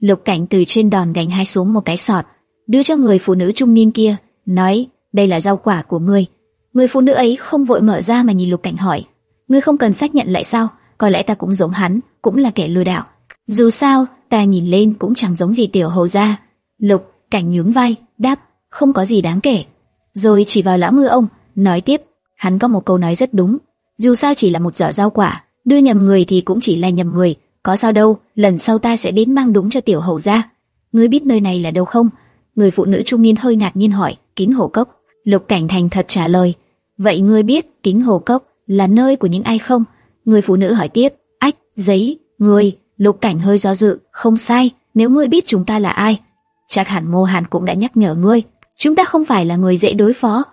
Lục Cảnh từ trên đòn gánh hai xuống một cái sọt, đưa cho người phụ nữ trung niên kia, nói: "Đây là rau quả của ngươi." Người phụ nữ ấy không vội mở ra mà nhìn Lục Cảnh hỏi: "Ngươi không cần xác nhận lại sao? Có lẽ ta cũng giống hắn, cũng là kẻ lừa đảo. Dù sao, ta nhìn lên cũng chẳng giống gì tiểu hầu gia." Lục Cảnh nhún vai, đáp: "Không có gì đáng kể." Rồi chỉ vào lão ngư ông, nói tiếp: "Hắn có một câu nói rất đúng, dù sao chỉ là một giỏ rau quả, đưa nhầm người thì cũng chỉ là nhầm người." Có sao đâu, lần sau ta sẽ đến mang đúng cho tiểu hầu gia. Ngươi biết nơi này là đâu không? Người phụ nữ trung niên hơi ngạc nhiên hỏi. Kính hồ cốc. Lục Cảnh Thành thật trả lời. Vậy ngươi biết kính hồ cốc là nơi của những ai không? Người phụ nữ hỏi tiếp. Ách, giấy, ngươi. Lục Cảnh hơi do dự. Không sai, nếu ngươi biết chúng ta là ai, chắc hẳn mô Hàn cũng đã nhắc nhở ngươi. Chúng ta không phải là người dễ đối phó.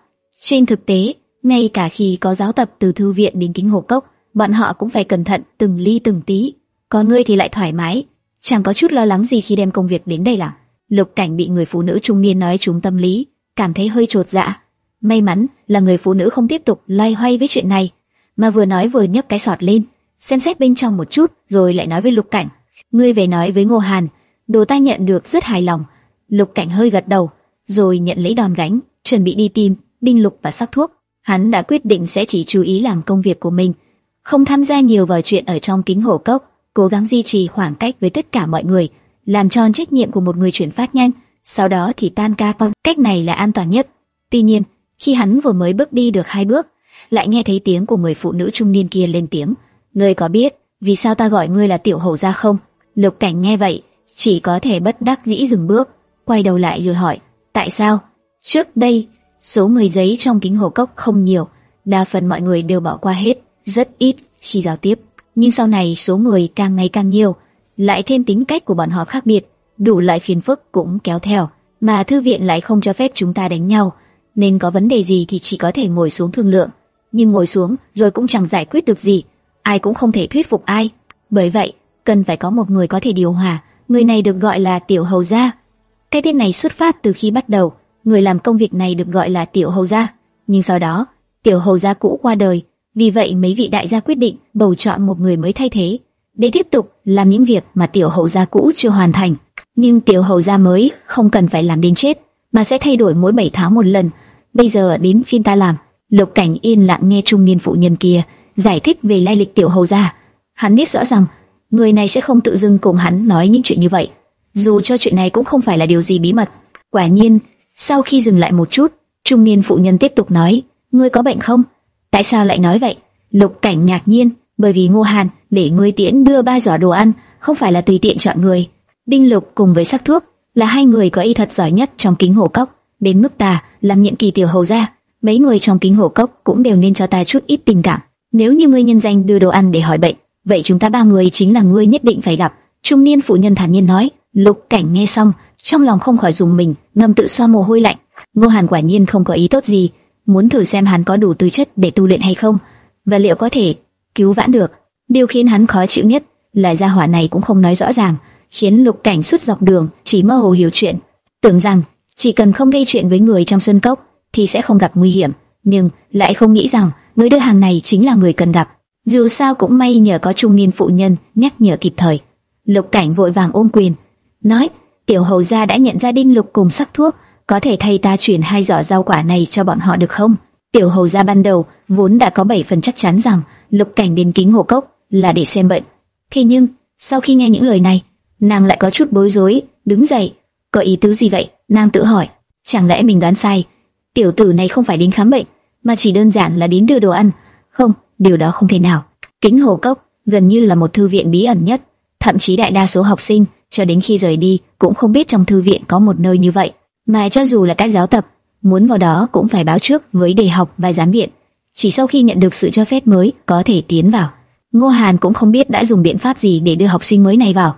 Trên thực tế, ngay cả khi có giáo tập từ thư viện đến kính hồ cốc, bọn họ cũng phải cẩn thận từng ly từng tí còn ngươi thì lại thoải mái, chẳng có chút lo lắng gì khi đem công việc đến đây làm. Lục Cảnh bị người phụ nữ trung niên nói trúng tâm lý, cảm thấy hơi trột dạ. May mắn là người phụ nữ không tiếp tục lay hoay với chuyện này, mà vừa nói vừa nhấc cái sọt lên, xem xét bên trong một chút, rồi lại nói với Lục Cảnh, ngươi về nói với Ngô Hàn, đồ ta nhận được rất hài lòng. Lục Cảnh hơi gật đầu, rồi nhận lấy đòn gánh, chuẩn bị đi tìm Đinh Lục và sắc thuốc. Hắn đã quyết định sẽ chỉ chú ý làm công việc của mình, không tham gia nhiều vào chuyện ở trong kính hồ cốc cố gắng duy trì khoảng cách với tất cả mọi người, làm tròn trách nhiệm của một người chuyển phát nhanh, sau đó thì tan ca phong. Cách này là an toàn nhất. Tuy nhiên, khi hắn vừa mới bước đi được hai bước, lại nghe thấy tiếng của người phụ nữ trung niên kia lên tiếng. Ngươi có biết vì sao ta gọi ngươi là tiểu hầu gia không? Lục cảnh nghe vậy, chỉ có thể bất đắc dĩ dừng bước, quay đầu lại rồi hỏi, tại sao? Trước đây, số người giấy trong kính hồ cốc không nhiều, đa phần mọi người đều bỏ qua hết, rất ít khi giao tiếp nhưng sau này số người càng ngày càng nhiều, lại thêm tính cách của bọn họ khác biệt, đủ loại phiền phức cũng kéo theo, mà thư viện lại không cho phép chúng ta đánh nhau, nên có vấn đề gì thì chỉ có thể ngồi xuống thương lượng, nhưng ngồi xuống rồi cũng chẳng giải quyết được gì, ai cũng không thể thuyết phục ai. Bởi vậy, cần phải có một người có thể điều hòa, người này được gọi là tiểu hầu gia. Cái tên này xuất phát từ khi bắt đầu, người làm công việc này được gọi là tiểu hầu gia, nhưng sau đó, tiểu hầu gia cũ qua đời, vì vậy mấy vị đại gia quyết định bầu chọn một người mới thay thế để tiếp tục làm những việc mà tiểu hậu gia cũ chưa hoàn thành. Nhưng tiểu hậu gia mới không cần phải làm đến chết, mà sẽ thay đổi mỗi 7 tháng một lần. Bây giờ đến phiên ta làm. Lục Cảnh yên lặng nghe trung niên phụ nhân kia giải thích về lai lịch tiểu hầu gia. Hắn biết rõ rằng người này sẽ không tự dưng cùng hắn nói những chuyện như vậy, dù cho chuyện này cũng không phải là điều gì bí mật. Quả nhiên, sau khi dừng lại một chút, trung niên phụ nhân tiếp tục nói: "Ngươi có bệnh không?" Tại sao lại nói vậy? Lục Cảnh ngạc nhiên, bởi vì Ngô Hàn để ngươi tiễn đưa ba giỏ đồ ăn, không phải là tùy tiện chọn người. Đinh Lục cùng với sắc thuốc là hai người có y thuật giỏi nhất trong kính hồ cốc. Đến mức ta làm nhiệm kỳ tiểu hầu gia, mấy người trong kính hồ cốc cũng đều nên cho ta chút ít tình cảm. Nếu như ngươi nhân danh đưa đồ ăn để hỏi bệnh, vậy chúng ta ba người chính là ngươi nhất định phải gặp. Trung niên phụ nhân thản nhiên nói. Lục Cảnh nghe xong, trong lòng không khỏi dùng mình, ngầm tự xoa mồ hôi lạnh. Ngô Hàn quả nhiên không có ý tốt gì, muốn thử xem hắn có đủ tư chất để tu luyện hay không, và liệu có thể cứu vãn được. Điều khiến hắn khó chịu nhất là gia hỏa này cũng không nói rõ ràng, khiến Lục Cảnh suốt dọc đường chỉ mơ hồ hiểu chuyện, tưởng rằng chỉ cần không gây chuyện với người trong sân cốc thì sẽ không gặp nguy hiểm, nhưng lại không nghĩ rằng người đưa hàng này chính là người cần gặp. Dù sao cũng may nhờ có trung niên phụ nhân nhắc nhở kịp thời. Lục Cảnh vội vàng ôm quyền, nói: "Tiểu hầu gia đã nhận ra Đinh Lục cùng sắc thuốc, có thể thay ta chuyển hai giỏ rau quả này cho bọn họ được không? Tiểu hầu gia ban đầu vốn đã có bảy phần chắc chắn rằng lục cảnh đến kính hồ cốc là để xem bệnh. Thế nhưng sau khi nghe những lời này, nàng lại có chút bối rối, đứng dậy. Có ý tứ gì vậy? Nàng tự hỏi. Chẳng lẽ mình đoán sai? Tiểu tử này không phải đến khám bệnh, mà chỉ đơn giản là đến đưa đồ ăn. Không, điều đó không thể nào. Kính hồ cốc gần như là một thư viện bí ẩn nhất, thậm chí đại đa số học sinh cho đến khi rời đi cũng không biết trong thư viện có một nơi như vậy mà cho dù là các giáo tập muốn vào đó cũng phải báo trước với đề học và giám viện. Chỉ sau khi nhận được sự cho phép mới có thể tiến vào. Ngô Hàn cũng không biết đã dùng biện pháp gì để đưa học sinh mới này vào.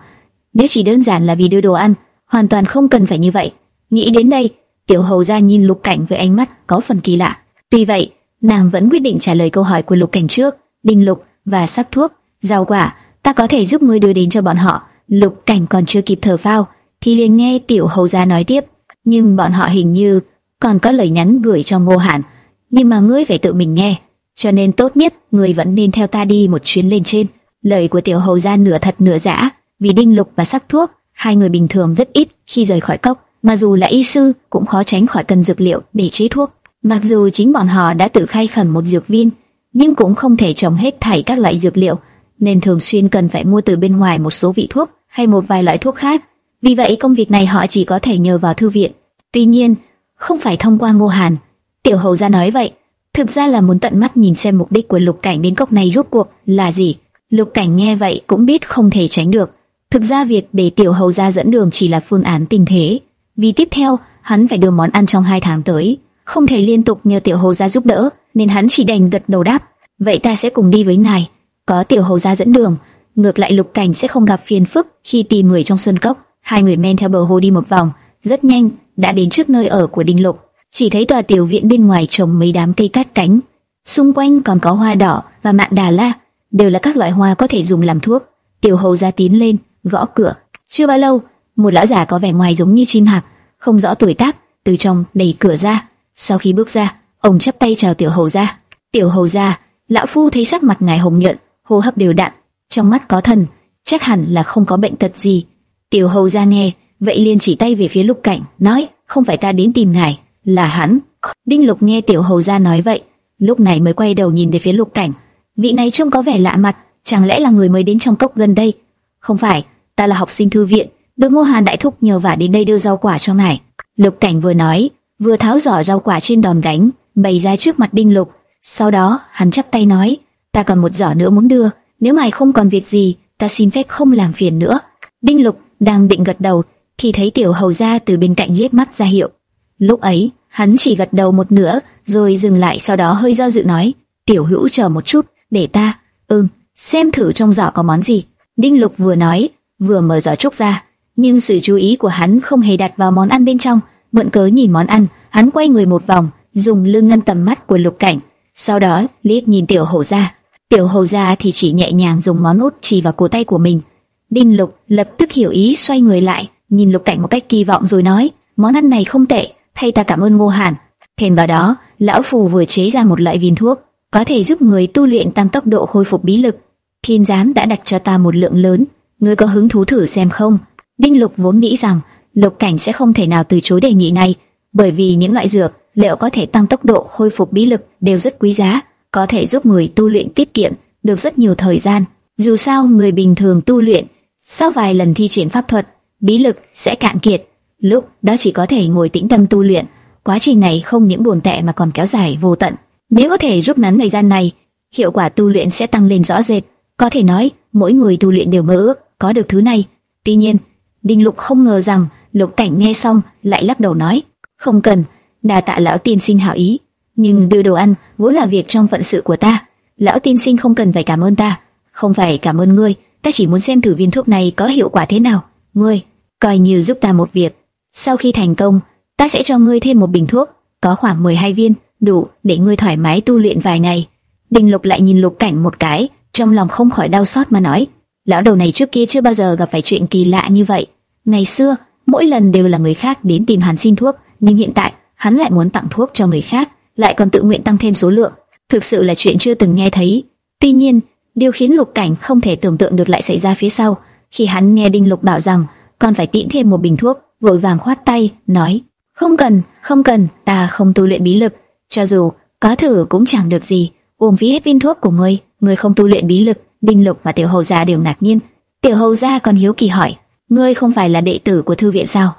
Nếu chỉ đơn giản là vì đưa đồ ăn, hoàn toàn không cần phải như vậy. Nghĩ đến đây, Tiểu Hầu gia nhìn Lục Cảnh với ánh mắt có phần kỳ lạ. Tuy vậy, nàng vẫn quyết định trả lời câu hỏi của Lục Cảnh trước. Đinh Lục và sắc thuốc, rau quả, ta có thể giúp ngươi đưa đến cho bọn họ. Lục Cảnh còn chưa kịp thở phao, thì liền nghe Tiểu Hầu gia nói tiếp nhưng bọn họ hình như còn có lời nhắn gửi cho Ngô Hàn, nhưng mà ngươi phải tự mình nghe, cho nên tốt nhất ngươi vẫn nên theo ta đi một chuyến lên trên. Lời của tiểu hầu gia nửa thật nửa giả, vì đinh lục và sắc thuốc, hai người bình thường rất ít khi rời khỏi cốc, mà dù là y sư cũng khó tránh khỏi cần dược liệu để chế thuốc. Mặc dù chính bọn họ đã tự khai khẩn một dược viên, nhưng cũng không thể trồng hết thảy các loại dược liệu, nên thường xuyên cần phải mua từ bên ngoài một số vị thuốc hay một vài loại thuốc khác. Vì vậy công việc này họ chỉ có thể nhờ vào thư viện. Tuy nhiên, không phải thông qua Ngô Hàn. Tiểu hầu gia nói vậy, thực ra là muốn tận mắt nhìn xem mục đích của Lục Cảnh đến cốc này rốt cuộc là gì. Lục Cảnh nghe vậy cũng biết không thể tránh được. Thực ra việc để tiểu hầu gia dẫn đường chỉ là phương án tình thế, vì tiếp theo hắn phải đưa món ăn trong hai tháng tới, không thể liên tục nhờ tiểu hầu gia giúp đỡ, nên hắn chỉ đành gật đầu đáp. Vậy ta sẽ cùng đi với ngài. Có tiểu hầu gia dẫn đường, ngược lại Lục Cảnh sẽ không gặp phiền phức khi tìm người trong sơn cốc. Hai người men theo bờ hồ đi một vòng, rất nhanh đã đến trước nơi ở của Đinh Lục. Chỉ thấy tòa tiểu viện bên ngoài trồng mấy đám cây cát cánh, xung quanh còn có hoa đỏ và mạn đà la, đều là các loại hoa có thể dùng làm thuốc. Tiểu hầu gia tiến lên, gõ cửa. Chưa bao lâu, một lão già có vẻ ngoài giống như chim hạc, không rõ tuổi tác, từ trong đẩy cửa ra. Sau khi bước ra, ông chắp tay chào tiểu hầu gia. Tiểu hầu gia, lão phu thấy sắc mặt ngài hồng nhuận, hô hấp đều đặn, trong mắt có thần, chắc hẳn là không có bệnh tật gì. Tiểu hầu gia nghe, vậy liền chỉ tay về phía lục cảnh, nói, không phải ta đến tìm ngài, là hắn. Đinh lục nghe tiểu hầu gia nói vậy, lúc này mới quay đầu nhìn về phía lục cảnh. Vị này trông có vẻ lạ mặt, chẳng lẽ là người mới đến trong cốc gần đây? Không phải, ta là học sinh thư viện, được Ngô Hàn đại thúc nhờ vả đến đây đưa rau quả cho ngài. Lục Cảnh vừa nói, vừa tháo giỏ rau quả trên đòn gánh, bày ra trước mặt Đinh Lục. Sau đó, hắn chắp tay nói, ta còn một giỏ nữa muốn đưa, nếu ngài không còn việc gì, ta xin phép không làm phiền nữa. Đinh Lục đang định gật đầu, thì thấy tiểu hầu gia từ bên cạnh liếc mắt ra hiệu. Lúc ấy, hắn chỉ gật đầu một nửa, rồi dừng lại sau đó hơi do dự nói, tiểu hữu chờ một chút, để ta, ừm, xem thử trong giỏ có món gì. Đinh Lục vừa nói, vừa mở giỏ trúc ra, nhưng sự chú ý của hắn không hề đặt vào món ăn bên trong. Mượn cớ nhìn món ăn, hắn quay người một vòng, dùng lưng ngăn tầm mắt của Lục Cảnh, sau đó liếc nhìn Tiểu Hầu gia. Tiểu Hầu gia thì chỉ nhẹ nhàng dùng món út chỉ vào cổ tay của mình. Đinh Lục lập tức hiểu ý, xoay người lại, nhìn Lục Cảnh một cách kỳ vọng rồi nói: món ăn này không tệ, thay ta cảm ơn Ngô Hàn. Thêm vào đó, lão phù vừa chế ra một loại viên thuốc, có thể giúp người tu luyện tăng tốc độ khôi phục bí lực. Thiên giám đã đặt cho ta một lượng lớn, ngươi có hứng thú thử xem không? Đinh Lục vốn nghĩ rằng Lục Cảnh sẽ không thể nào từ chối đề nghị này, bởi vì những loại dược liệu có thể tăng tốc độ khôi phục bí lực đều rất quý giá, có thể giúp người tu luyện tiết kiệm được rất nhiều thời gian. Dù sao người bình thường tu luyện, sau vài lần thi triển pháp thuật, bí lực sẽ cạn kiệt, lúc đó chỉ có thể ngồi tĩnh tâm tu luyện. Quá trình này không những buồn tệ mà còn kéo dài vô tận. Nếu có thể rút ngắn thời gian này, hiệu quả tu luyện sẽ tăng lên rõ rệt. Có thể nói, mỗi người tu luyện đều mơ ước có được thứ này. Tuy nhiên, Đinh Lục không ngờ rằng Lục Cảnh nghe xong lại lắc đầu nói, không cần, đa tạ lão tiên sinh hảo ý, nhưng đưa đồ ăn vốn là việc trong phận sự của ta, lão tiên sinh không cần phải cảm ơn ta, không phải cảm ơn ngươi, ta chỉ muốn xem thử viên thuốc này có hiệu quả thế nào, ngươi coi như giúp ta một việc, sau khi thành công, ta sẽ cho ngươi thêm một bình thuốc, có khoảng 12 viên, đủ để ngươi thoải mái tu luyện vài ngày. Đinh Lục lại nhìn Lục Cảnh một cái, trong lòng không khỏi đau xót mà nói, lão đầu này trước kia chưa bao giờ gặp phải chuyện kỳ lạ như vậy. Ngày xưa, mỗi lần đều là người khác đến tìm hắn xin thuốc, nhưng hiện tại, hắn lại muốn tặng thuốc cho người khác, lại còn tự nguyện tăng thêm số lượng. Thực sự là chuyện chưa từng nghe thấy. Tuy nhiên, điều khiến Lục Cảnh không thể tưởng tượng được lại xảy ra phía sau, khi hắn nghe Đinh Lục bảo rằng còn phải tiễn thêm một bình thuốc, vội vàng khoát tay, nói: "Không cần, không cần, ta không tu luyện bí lực, cho dù có thử cũng chẳng được gì, uổng phí hết viên thuốc của ngươi, ngươi không tu luyện bí lực." Đinh Lục và Tiểu Hầu gia đều ngạc nhiên. Tiểu Hầu gia còn hiếu kỳ hỏi: ngươi không phải là đệ tử của thư viện sao?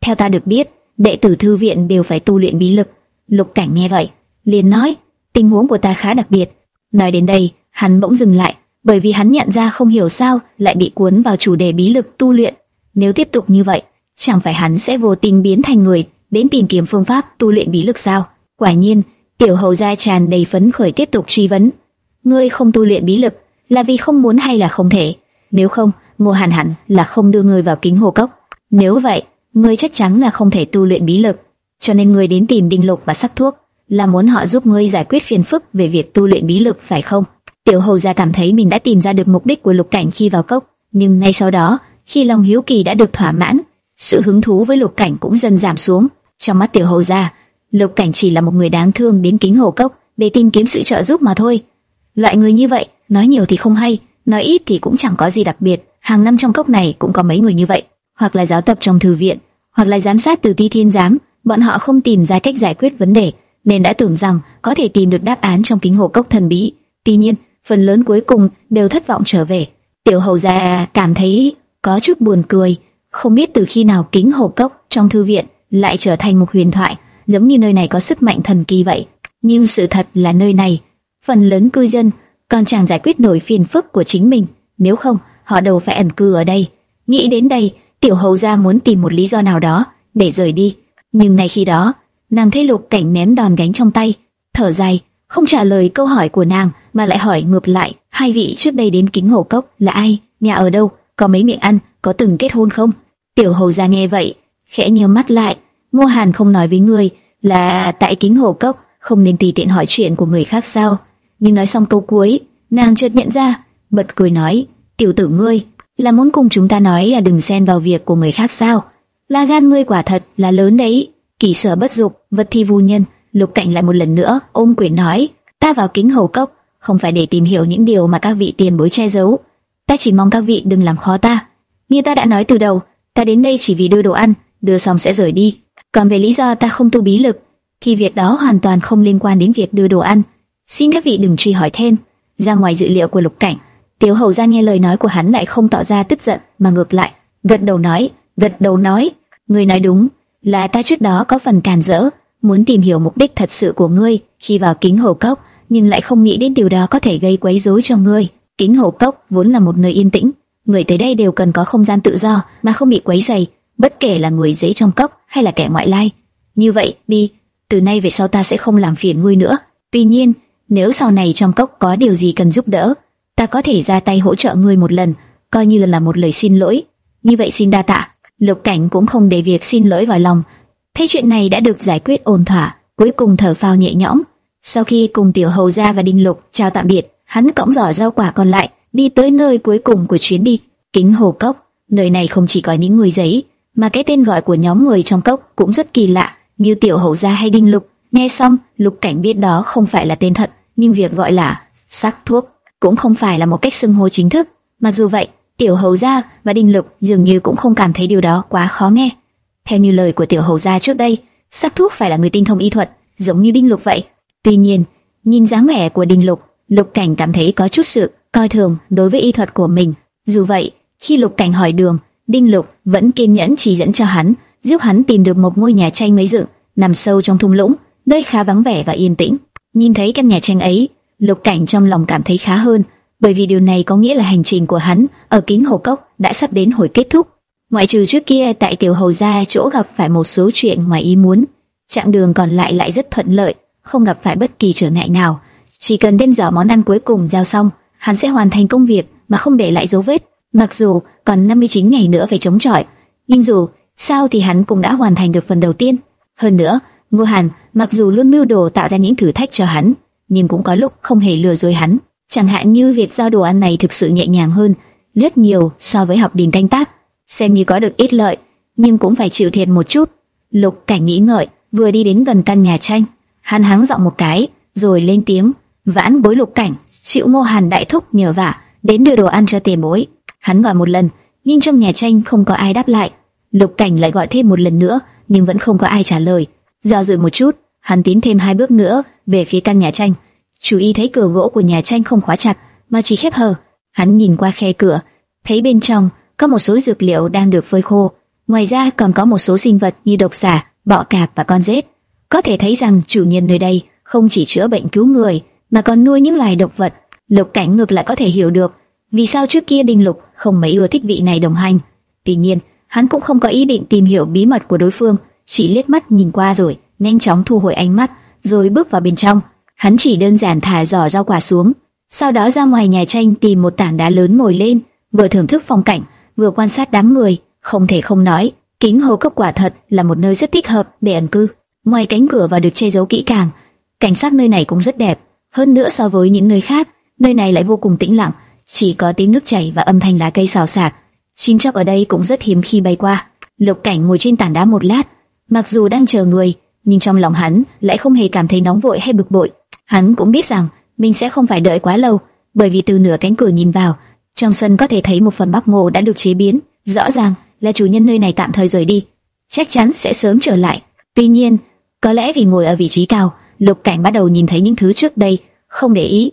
Theo ta được biết, đệ tử thư viện đều phải tu luyện bí lực. Lục Cảnh nghe vậy, liền nói, tình huống của ta khá đặc biệt. Nói đến đây, hắn bỗng dừng lại, bởi vì hắn nhận ra không hiểu sao lại bị cuốn vào chủ đề bí lực tu luyện. Nếu tiếp tục như vậy, chẳng phải hắn sẽ vô tình biến thành người đến tìm kiếm phương pháp tu luyện bí lực sao? Quả nhiên, tiểu hầu gia tràn đầy phấn khởi tiếp tục truy vấn. Ngươi không tu luyện bí lực là vì không muốn hay là không thể? Nếu không, Ngô Hàn hẳn là không đưa ngươi vào kính hồ cốc. Nếu vậy, ngươi chắc chắn là không thể tu luyện bí lực, cho nên ngươi đến tìm Đinh Lục và sắc thuốc, là muốn họ giúp ngươi giải quyết phiền phức về việc tu luyện bí lực phải không? Tiểu Hầu gia cảm thấy mình đã tìm ra được mục đích của Lục Cảnh khi vào cốc, nhưng ngay sau đó, khi lòng hiếu kỳ đã được thỏa mãn, sự hứng thú với Lục Cảnh cũng dần giảm xuống. Trong mắt Tiểu Hầu gia, Lục Cảnh chỉ là một người đáng thương đến kính hồ cốc để tìm kiếm sự trợ giúp mà thôi. Loại người như vậy, nói nhiều thì không hay, nói ít thì cũng chẳng có gì đặc biệt hàng năm trong cốc này cũng có mấy người như vậy. hoặc là giáo tập trong thư viện, hoặc là giám sát từ ti thiên giám, bọn họ không tìm ra cách giải quyết vấn đề, nên đã tưởng rằng có thể tìm được đáp án trong kính hồ cốc thần bí. Tuy nhiên, phần lớn cuối cùng đều thất vọng trở về. Tiểu hầu gia cảm thấy có chút buồn cười, không biết từ khi nào kính hồ cốc trong thư viện lại trở thành một huyền thoại, giống như nơi này có sức mạnh thần kỳ vậy. Nhưng sự thật là nơi này, phần lớn cư dân còn chẳng giải quyết nổi phiền phức của chính mình, nếu không, họ đâu phải ẩn cư ở đây. Nghĩ đến đây, tiểu hầu gia muốn tìm một lý do nào đó để rời đi, nhưng ngay khi đó, nàng thấy lục cảnh ném đòn gánh trong tay, thở dài, không trả lời câu hỏi của nàng mà lại hỏi ngược lại, hai vị trước đây đến kính hồ cốc là ai, nhà ở đâu, có mấy miệng ăn, có từng kết hôn không? Tiểu hầu gia nghe vậy, khẽ nhíu mắt lại, Ngô Hàn không nói với người là tại kính hồ cốc, không nên tùy tiện hỏi chuyện của người khác sao? Nhưng nói xong câu cuối, nàng chợt nhận ra, bật cười nói, tiểu tử ngươi, là muốn cùng chúng ta nói là đừng xen vào việc của người khác sao? Là gan ngươi quả thật là lớn đấy. Kỳ sở bất dục, vật thi vu nhân. Lục Cảnh lại một lần nữa ôm quyền nói, ta vào kính hầu cốc không phải để tìm hiểu những điều mà các vị tiền bối che giấu. Ta chỉ mong các vị đừng làm khó ta. Như ta đã nói từ đầu, ta đến đây chỉ vì đưa đồ ăn, đưa xong sẽ rời đi. Còn về lý do ta không tu bí lực, thì việc đó hoàn toàn không liên quan đến việc đưa đồ ăn. Xin các vị đừng truy hỏi thêm. Ra ngoài dự liệu của Lục Cảnh, Tiểu Hầu ra nghe lời nói của hắn lại không tỏ ra tức giận, mà ngược lại, gật đầu nói, gật đầu nói, người nói đúng, là ta trước đó có phần càn rỡ, muốn tìm hiểu mục đích thật sự của ngươi khi vào kính hồ cốc, nhưng lại không nghĩ đến điều đó có thể gây quấy rối cho ngươi. Kính hồ cốc vốn là một nơi yên tĩnh, người tới đây đều cần có không gian tự do mà không bị quấy rầy, bất kể là người dễ trong cốc hay là kẻ ngoại lai. Như vậy, đi, từ nay về sau ta sẽ không làm phiền ngươi nữa. Tuy nhiên, nếu sau này trong cốc có điều gì cần giúp đỡ, ta có thể ra tay hỗ trợ ngươi một lần, coi như là, là một lời xin lỗi. Như vậy xin đa tạ. Lục Cảnh cũng không để việc xin lỗi vào lòng. Thấy chuyện này đã được giải quyết ổn thỏa, cuối cùng thở phào nhẹ nhõm. Sau khi cùng Tiểu Hầu gia và Đinh Lục chào tạm biệt, hắn cõng giỏ rau quả còn lại, đi tới nơi cuối cùng của chuyến đi, Kính Hồ Cốc. Nơi này không chỉ có những người giấy, mà cái tên gọi của nhóm người trong cốc cũng rất kỳ lạ, như Tiểu Hầu gia hay Đinh Lục. Nghe xong, Lục Cảnh biết đó không phải là tên thật, nhưng việc gọi là sắc thuốc cũng không phải là một cách xưng hô chính thức. Mặc dù vậy, Tiểu Hầu gia và Đinh Lục dường như cũng không cảm thấy điều đó quá khó nghe. Theo như lời của Tiểu Hầu gia trước đây, sắc thuốc phải là người tinh thông y thuật, giống như Đinh Lục vậy. Tuy nhiên, nhìn dáng vẻ của Đinh Lục, Lục Cảnh cảm thấy có chút sự coi thường đối với y thuật của mình. Dù vậy, khi Lục Cảnh hỏi đường, Đinh Lục vẫn kiên nhẫn chỉ dẫn cho hắn, giúp hắn tìm được một ngôi nhà tranh mới dựng, nằm sâu trong thung lũng, nơi khá vắng vẻ và yên tĩnh. Nhìn thấy căn nhà tranh ấy, Lục Cảnh trong lòng cảm thấy khá hơn, bởi vì điều này có nghĩa là hành trình của hắn ở kính hồ cốc đã sắp đến hồi kết thúc. Ngoại trừ trước kia tại tiểu hầu gia chỗ gặp phải một số chuyện ngoài ý muốn, chặng đường còn lại lại rất thuận lợi, không gặp phải bất kỳ trở ngại nào. Chỉ cần đem dở món ăn cuối cùng giao xong, hắn sẽ hoàn thành công việc mà không để lại dấu vết. Mặc dù còn 59 ngày nữa phải chống chọi, nhưng dù sao thì hắn cũng đã hoàn thành được phần đầu tiên. Hơn nữa, Ngô Hàn mặc dù luôn mưu đồ tạo ra những thử thách cho hắn, nhưng cũng có lúc không hề lừa dối hắn. Chẳng hạn như việc giao đồ ăn này thực sự nhẹ nhàng hơn rất nhiều so với học đình canh tác, xem như có được ít lợi, nhưng cũng phải chịu thiệt một chút. Lục Cảnh nghĩ ngợi, vừa đi đến gần căn nhà tranh, hắn hắng giọng một cái, rồi lên tiếng, vãn bối Lục Cảnh, chịu Ngô Hàn đại thúc nhờ vả đến đưa đồ ăn cho tiền bối. Hắn gọi một lần, nhưng trong nhà tranh không có ai đáp lại. Lục Cảnh lại gọi thêm một lần nữa, nhưng vẫn không có ai trả lời. Do dự một chút, hắn tiến thêm hai bước nữa về phía căn nhà tranh. Chú ý thấy cửa gỗ của nhà tranh không khóa chặt, mà chỉ khép hờ. Hắn nhìn qua khe cửa, thấy bên trong có một số dược liệu đang được phơi khô. Ngoài ra còn có một số sinh vật như độc xà, bọ cạp và con rết. Có thể thấy rằng chủ nhân nơi đây không chỉ chữa bệnh cứu người, mà còn nuôi những loài độc vật. Lục Cảnh ngược lại có thể hiểu được vì sao trước kia Đinh Lục không mấy ưa thích vị này đồng hành. Tuy nhiên, hắn cũng không có ý định tìm hiểu bí mật của đối phương, chỉ liếc mắt nhìn qua rồi nhanh chóng thu hồi ánh mắt, rồi bước vào bên trong. Hắn chỉ đơn giản thả giỏ rau quả xuống, sau đó ra ngoài nhà tranh tìm một tảng đá lớn ngồi lên, vừa thưởng thức phong cảnh, vừa quan sát đám người. Không thể không nói, kính hồ cấp quả thật là một nơi rất thích hợp để ẩn cư. Ngoài cánh cửa và được che giấu kỹ càng, cảnh sát nơi này cũng rất đẹp. Hơn nữa so với những nơi khác, nơi này lại vô cùng tĩnh lặng, chỉ có tiếng nước chảy và âm thanh lá cây xào xạc. Chim chóc ở đây cũng rất hiếm khi bay qua. Lục Cảnh ngồi trên tảng đá một lát, mặc dù đang chờ người, nhưng trong lòng hắn lại không hề cảm thấy nóng vội hay bực bội. Hắn cũng biết rằng mình sẽ không phải đợi quá lâu, bởi vì từ nửa cánh cửa nhìn vào, trong sân có thể thấy một phần bắp ngô đã được chế biến, rõ ràng là chủ nhân nơi này tạm thời rời đi, chắc chắn sẽ sớm trở lại. Tuy nhiên, có lẽ vì ngồi ở vị trí cao, Lục Cảnh bắt đầu nhìn thấy những thứ trước đây không để ý,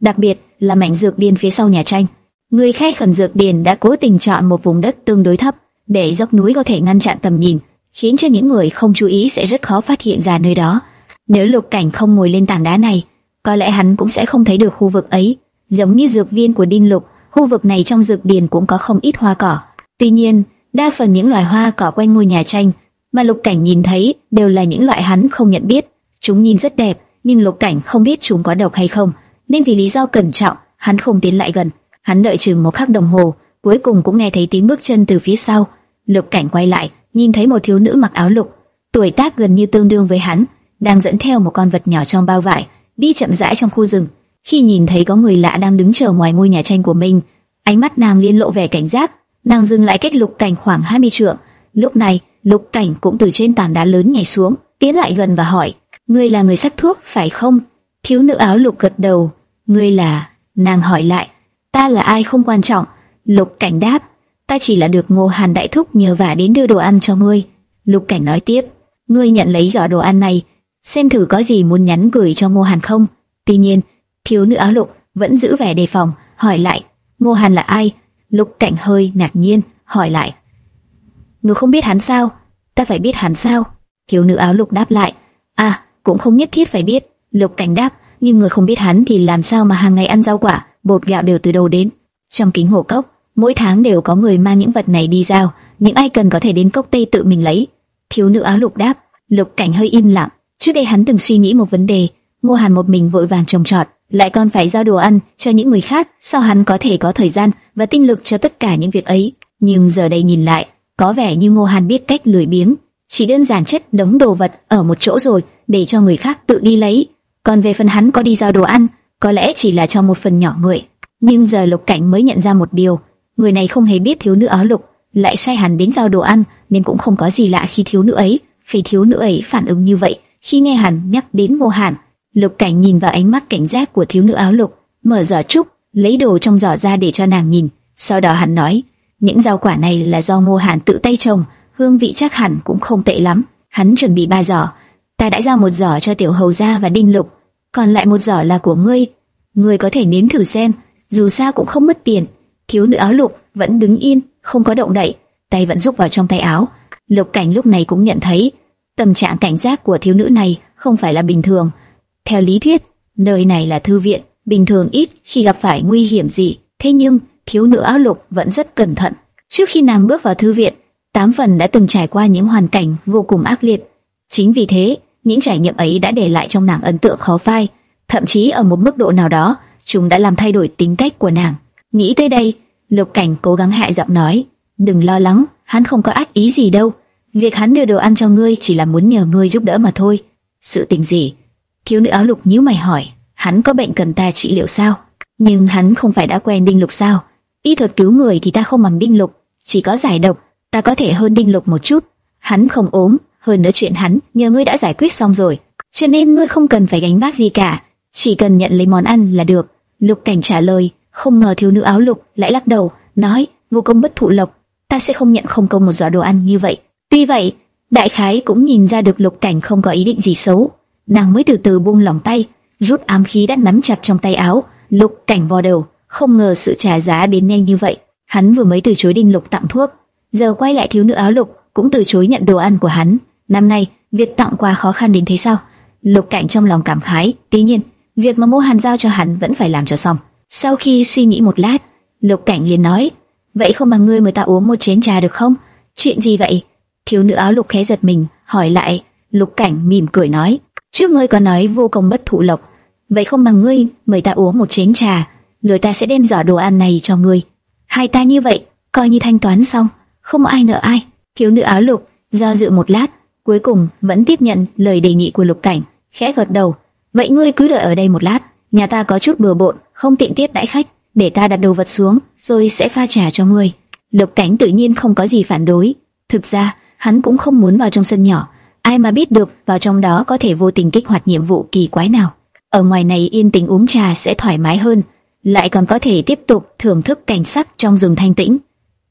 đặc biệt là mảnh dược điền phía sau nhà tranh. Người khai khẩn dược điền đã cố tình chọn một vùng đất tương đối thấp để dốc núi có thể ngăn chặn tầm nhìn, khiến cho những người không chú ý sẽ rất khó phát hiện ra nơi đó. Nếu Lục Cảnh không ngồi lên tảng đá này, có lẽ hắn cũng sẽ không thấy được khu vực ấy. Giống như dược viên của Đinh Lục, khu vực này trong dược điền cũng có không ít hoa cỏ. Tuy nhiên, đa phần những loài hoa cỏ quanh ngôi nhà tranh mà Lục Cảnh nhìn thấy đều là những loại hắn không nhận biết. Chúng nhìn rất đẹp, nhưng Lục Cảnh không biết chúng có độc hay không, nên vì lý do cẩn trọng, hắn không tiến lại gần. Hắn đợi chừng một khắc đồng hồ, cuối cùng cũng nghe thấy tiếng bước chân từ phía sau. Lục Cảnh quay lại, nhìn thấy một thiếu nữ mặc áo lục, tuổi tác gần như tương đương với hắn, đang dẫn theo một con vật nhỏ trong bao vải, đi chậm rãi trong khu rừng. Khi nhìn thấy có người lạ đang đứng chờ ngoài ngôi nhà tranh của mình, ánh mắt nàng liên lộ vẻ cảnh giác. Nàng dừng lại cách Lục Cảnh khoảng 20 trượng. Lúc này, Lục Cảnh cũng từ trên tảng đá lớn nhảy xuống, tiến lại gần và hỏi: "Ngươi là người sắc thuốc phải không?" Thiếu nữ áo lục gật đầu. "Ngươi là?" Nàng hỏi lại. "Ta là ai không quan trọng." Lục Cảnh đáp: "Ta chỉ là được Ngô Hàn đại thúc nhờ vả đến đưa đồ ăn cho ngươi." Lục Cảnh nói tiếp: "Ngươi nhận lấy giỏ đồ ăn này, xem thử có gì muốn nhắn gửi cho Ngô Hàn không?" Tuy nhiên, thiếu nữ áo lục vẫn giữ vẻ đề phòng, hỏi lại: "Ngô Hàn là ai?" Lục Cảnh hơi ngạc nhiên, hỏi lại: "Ngươi không biết hắn sao?" "Ta phải biết hắn sao?" Thiếu nữ áo lục đáp lại: "À, cũng không nhất thiết phải biết." Lục Cảnh đáp: "Nhưng người không biết hắn thì làm sao mà hàng ngày ăn rau quả, bột gạo đều từ đâu đến?" Trong kính hồ cốc, mỗi tháng đều có người mang những vật này đi giao, những ai cần có thể đến cốc tây tự mình lấy. Thiếu nữ áo lục đáp. Lục Cảnh hơi im lặng. Trước đây hắn từng suy nghĩ một vấn đề, Ngô Hàn một mình vội vàng trồng trọt, lại còn phải giao đồ ăn cho những người khác, sao hắn có thể có thời gian và tinh lực cho tất cả những việc ấy? Nhưng giờ đây nhìn lại, có vẻ như Ngô Hàn biết cách lười biếng, chỉ đơn giản chất đống đồ vật ở một chỗ rồi để cho người khác tự đi lấy. Còn về phần hắn có đi giao đồ ăn, có lẽ chỉ là cho một phần nhỏ người. Nhưng giờ Lục Cảnh mới nhận ra một điều, người này không hề biết thiếu nữ áo lục lại sai hắn đến giao đồ ăn, nên cũng không có gì lạ khi thiếu nữ ấy, vì thiếu nữ ấy phản ứng như vậy khi nghe hắn nhắc đến Ngô Hàn. Lục Cảnh nhìn vào ánh mắt cảnh giác của thiếu nữ áo lục, mở giỏ trúc, lấy đồ trong giỏ ra để cho nàng nhìn. Sau đó hắn nói, những rau quả này là do Ngô Hàn tự tay trồng, hương vị chắc hẳn cũng không tệ lắm. Hắn chuẩn bị ba giỏ, ta đã giao một giỏ cho tiểu hầu gia và đinh lục, còn lại một giỏ là của ngươi. Ngươi có thể nếm thử xem, dù sao cũng không mất tiền. Thiếu nữ áo lục vẫn đứng yên, không có động đậy, tay vẫn rúc vào trong tay áo. Lục Cảnh lúc này cũng nhận thấy tâm trạng cảnh giác của thiếu nữ này không phải là bình thường. Theo lý thuyết, nơi này là thư viện, bình thường ít khi gặp phải nguy hiểm gì. Thế nhưng, thiếu nữ áo lục vẫn rất cẩn thận. Trước khi nàng bước vào thư viện, tám phần đã từng trải qua những hoàn cảnh vô cùng ác liệt. Chính vì thế, những trải nghiệm ấy đã để lại trong nàng ấn tượng khó phai. Thậm chí ở một mức độ nào đó, chúng đã làm thay đổi tính cách của nàng. Nghĩ tới đây, Lục Cảnh cố gắng hạ giọng nói, đừng lo lắng, hắn không có ác ý gì đâu. Việc hắn đưa đồ ăn cho ngươi chỉ là muốn nhờ ngươi giúp đỡ mà thôi. Sự tình gì? Thiếu nữ áo lục nhíu mày hỏi, hắn có bệnh cần ta trị liệu sao? Nhưng hắn không phải đã quen Đinh Lục sao? Y thuật cứu người thì ta không bằng Đinh Lục, chỉ có giải độc, ta có thể hơn Đinh Lục một chút. Hắn không ốm, hơn nữa chuyện hắn nhờ ngươi đã giải quyết xong rồi, cho nên ngươi không cần phải gánh vác gì cả, chỉ cần nhận lấy món ăn là được. Lục Cảnh trả lời, không ngờ thiếu nữ áo lục lại lắc đầu, nói, vô công bất thụ lộc, ta sẽ không nhận không công một giỏ đồ ăn như vậy. Tuy vậy, đại khái cũng nhìn ra được Lục Cảnh không có ý định gì xấu, nàng mới từ từ buông lỏng tay, rút ám khí đã nắm chặt trong tay áo. Lục Cảnh vò đầu, không ngờ sự trả giá đến nhanh như vậy. Hắn vừa mới từ chối Đinh Lục tặng thuốc, giờ quay lại thiếu nữ áo lục cũng từ chối nhận đồ ăn của hắn. Năm nay, việc tặng quà khó khăn đến thế sao? Lục Cảnh trong lòng cảm khái, tuy nhiên, việc mà Mộ Hàn giao cho hắn vẫn phải làm cho xong. Sau khi suy nghĩ một lát, Lục Cảnh liền nói: "Vậy không bằng ngươi mời ta uống một chén trà được không?" "Chuyện gì vậy?" Thiếu nữ áo lục khẽ giật mình, hỏi lại. Lục Cảnh mỉm cười nói: "Trước ngươi có nói vô công bất thụ lộc, vậy không bằng ngươi mời ta uống một chén trà, người ta sẽ đem giỏ đồ ăn này cho ngươi." Hai ta như vậy, coi như thanh toán xong, không ai nợ ai. Thiếu nữ áo lục do dự một lát, cuối cùng vẫn tiếp nhận lời đề nghị của Lục Cảnh, khẽ gật đầu. "Vậy ngươi cứ đợi ở đây một lát, nhà ta có chút bừa bộn, không tiện tiếp đãi khách, để ta đặt đồ vật xuống, rồi sẽ pha trà cho ngươi." Lục Cảnh tự nhiên không có gì phản đối. Thực ra, hắn cũng không muốn vào trong sân nhỏ, ai mà biết được vào trong đó có thể vô tình kích hoạt nhiệm vụ kỳ quái nào. Ở ngoài này yên tĩnh uống trà sẽ thoải mái hơn, lại còn có thể tiếp tục thưởng thức cảnh sắc trong rừng thanh tĩnh.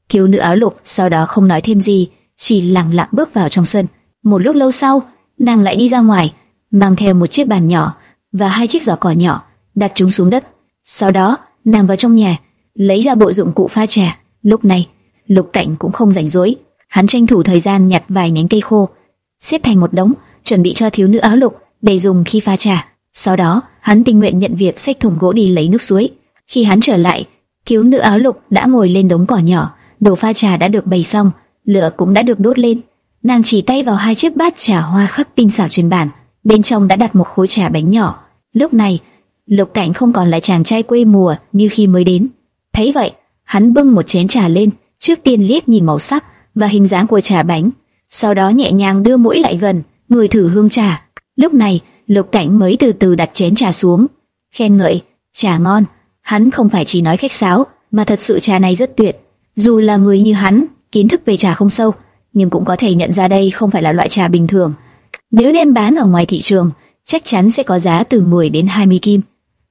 Thiếu nữ áo lục sau đó không nói thêm gì, chỉ lặng lặng bước vào trong sân. Một lúc lâu sau, nàng lại đi ra ngoài, mang theo một chiếc bàn nhỏ và hai chiếc giỏ cỏ nhỏ, đặt chúng xuống đất. Sau đó, nàng vào trong nhà, lấy ra bộ dụng cụ pha trà. Lúc này, Lục Cảnh cũng không rảnh rỗi, hắn tranh thủ thời gian nhặt vài nhánh cây khô, xếp thành một đống, chuẩn bị cho thiếu nữ áo lục để dùng khi pha trà. Sau đó, hắn tình nguyện nhận việc xách thùng gỗ đi lấy nước suối. Khi hắn trở lại, thiếu nữ áo lục đã ngồi lên đống cỏ nhỏ, đồ pha trà đã được bày xong, lửa cũng đã được đốt lên. Nàng chỉ tay vào hai chiếc bát trà hoa khắc tinh xảo trên bàn, bên trong đã đặt một khối trà bánh nhỏ. Lúc này, Lục Cảnh không còn là chàng trai quê mùa như khi mới đến. Thấy vậy, hắn bưng một chén trà lên, trước tiên liếc nhìn màu sắc và hình dáng của trà bánh, sau đó nhẹ nhàng đưa mũi lại gần, người thử hương trà. Lúc này, Lục Cảnh mới từ từ đặt chén trà xuống, khen ngợi, trà ngon. Hắn không phải chỉ nói khách sáo, mà thật sự trà này rất tuyệt. Dù là người như hắn, kiến thức về trà không sâu, nhưng cũng có thể nhận ra đây không phải là loại trà bình thường. Nếu đem bán ở ngoài thị trường, chắc chắn sẽ có giá từ 10 đến 20 kim.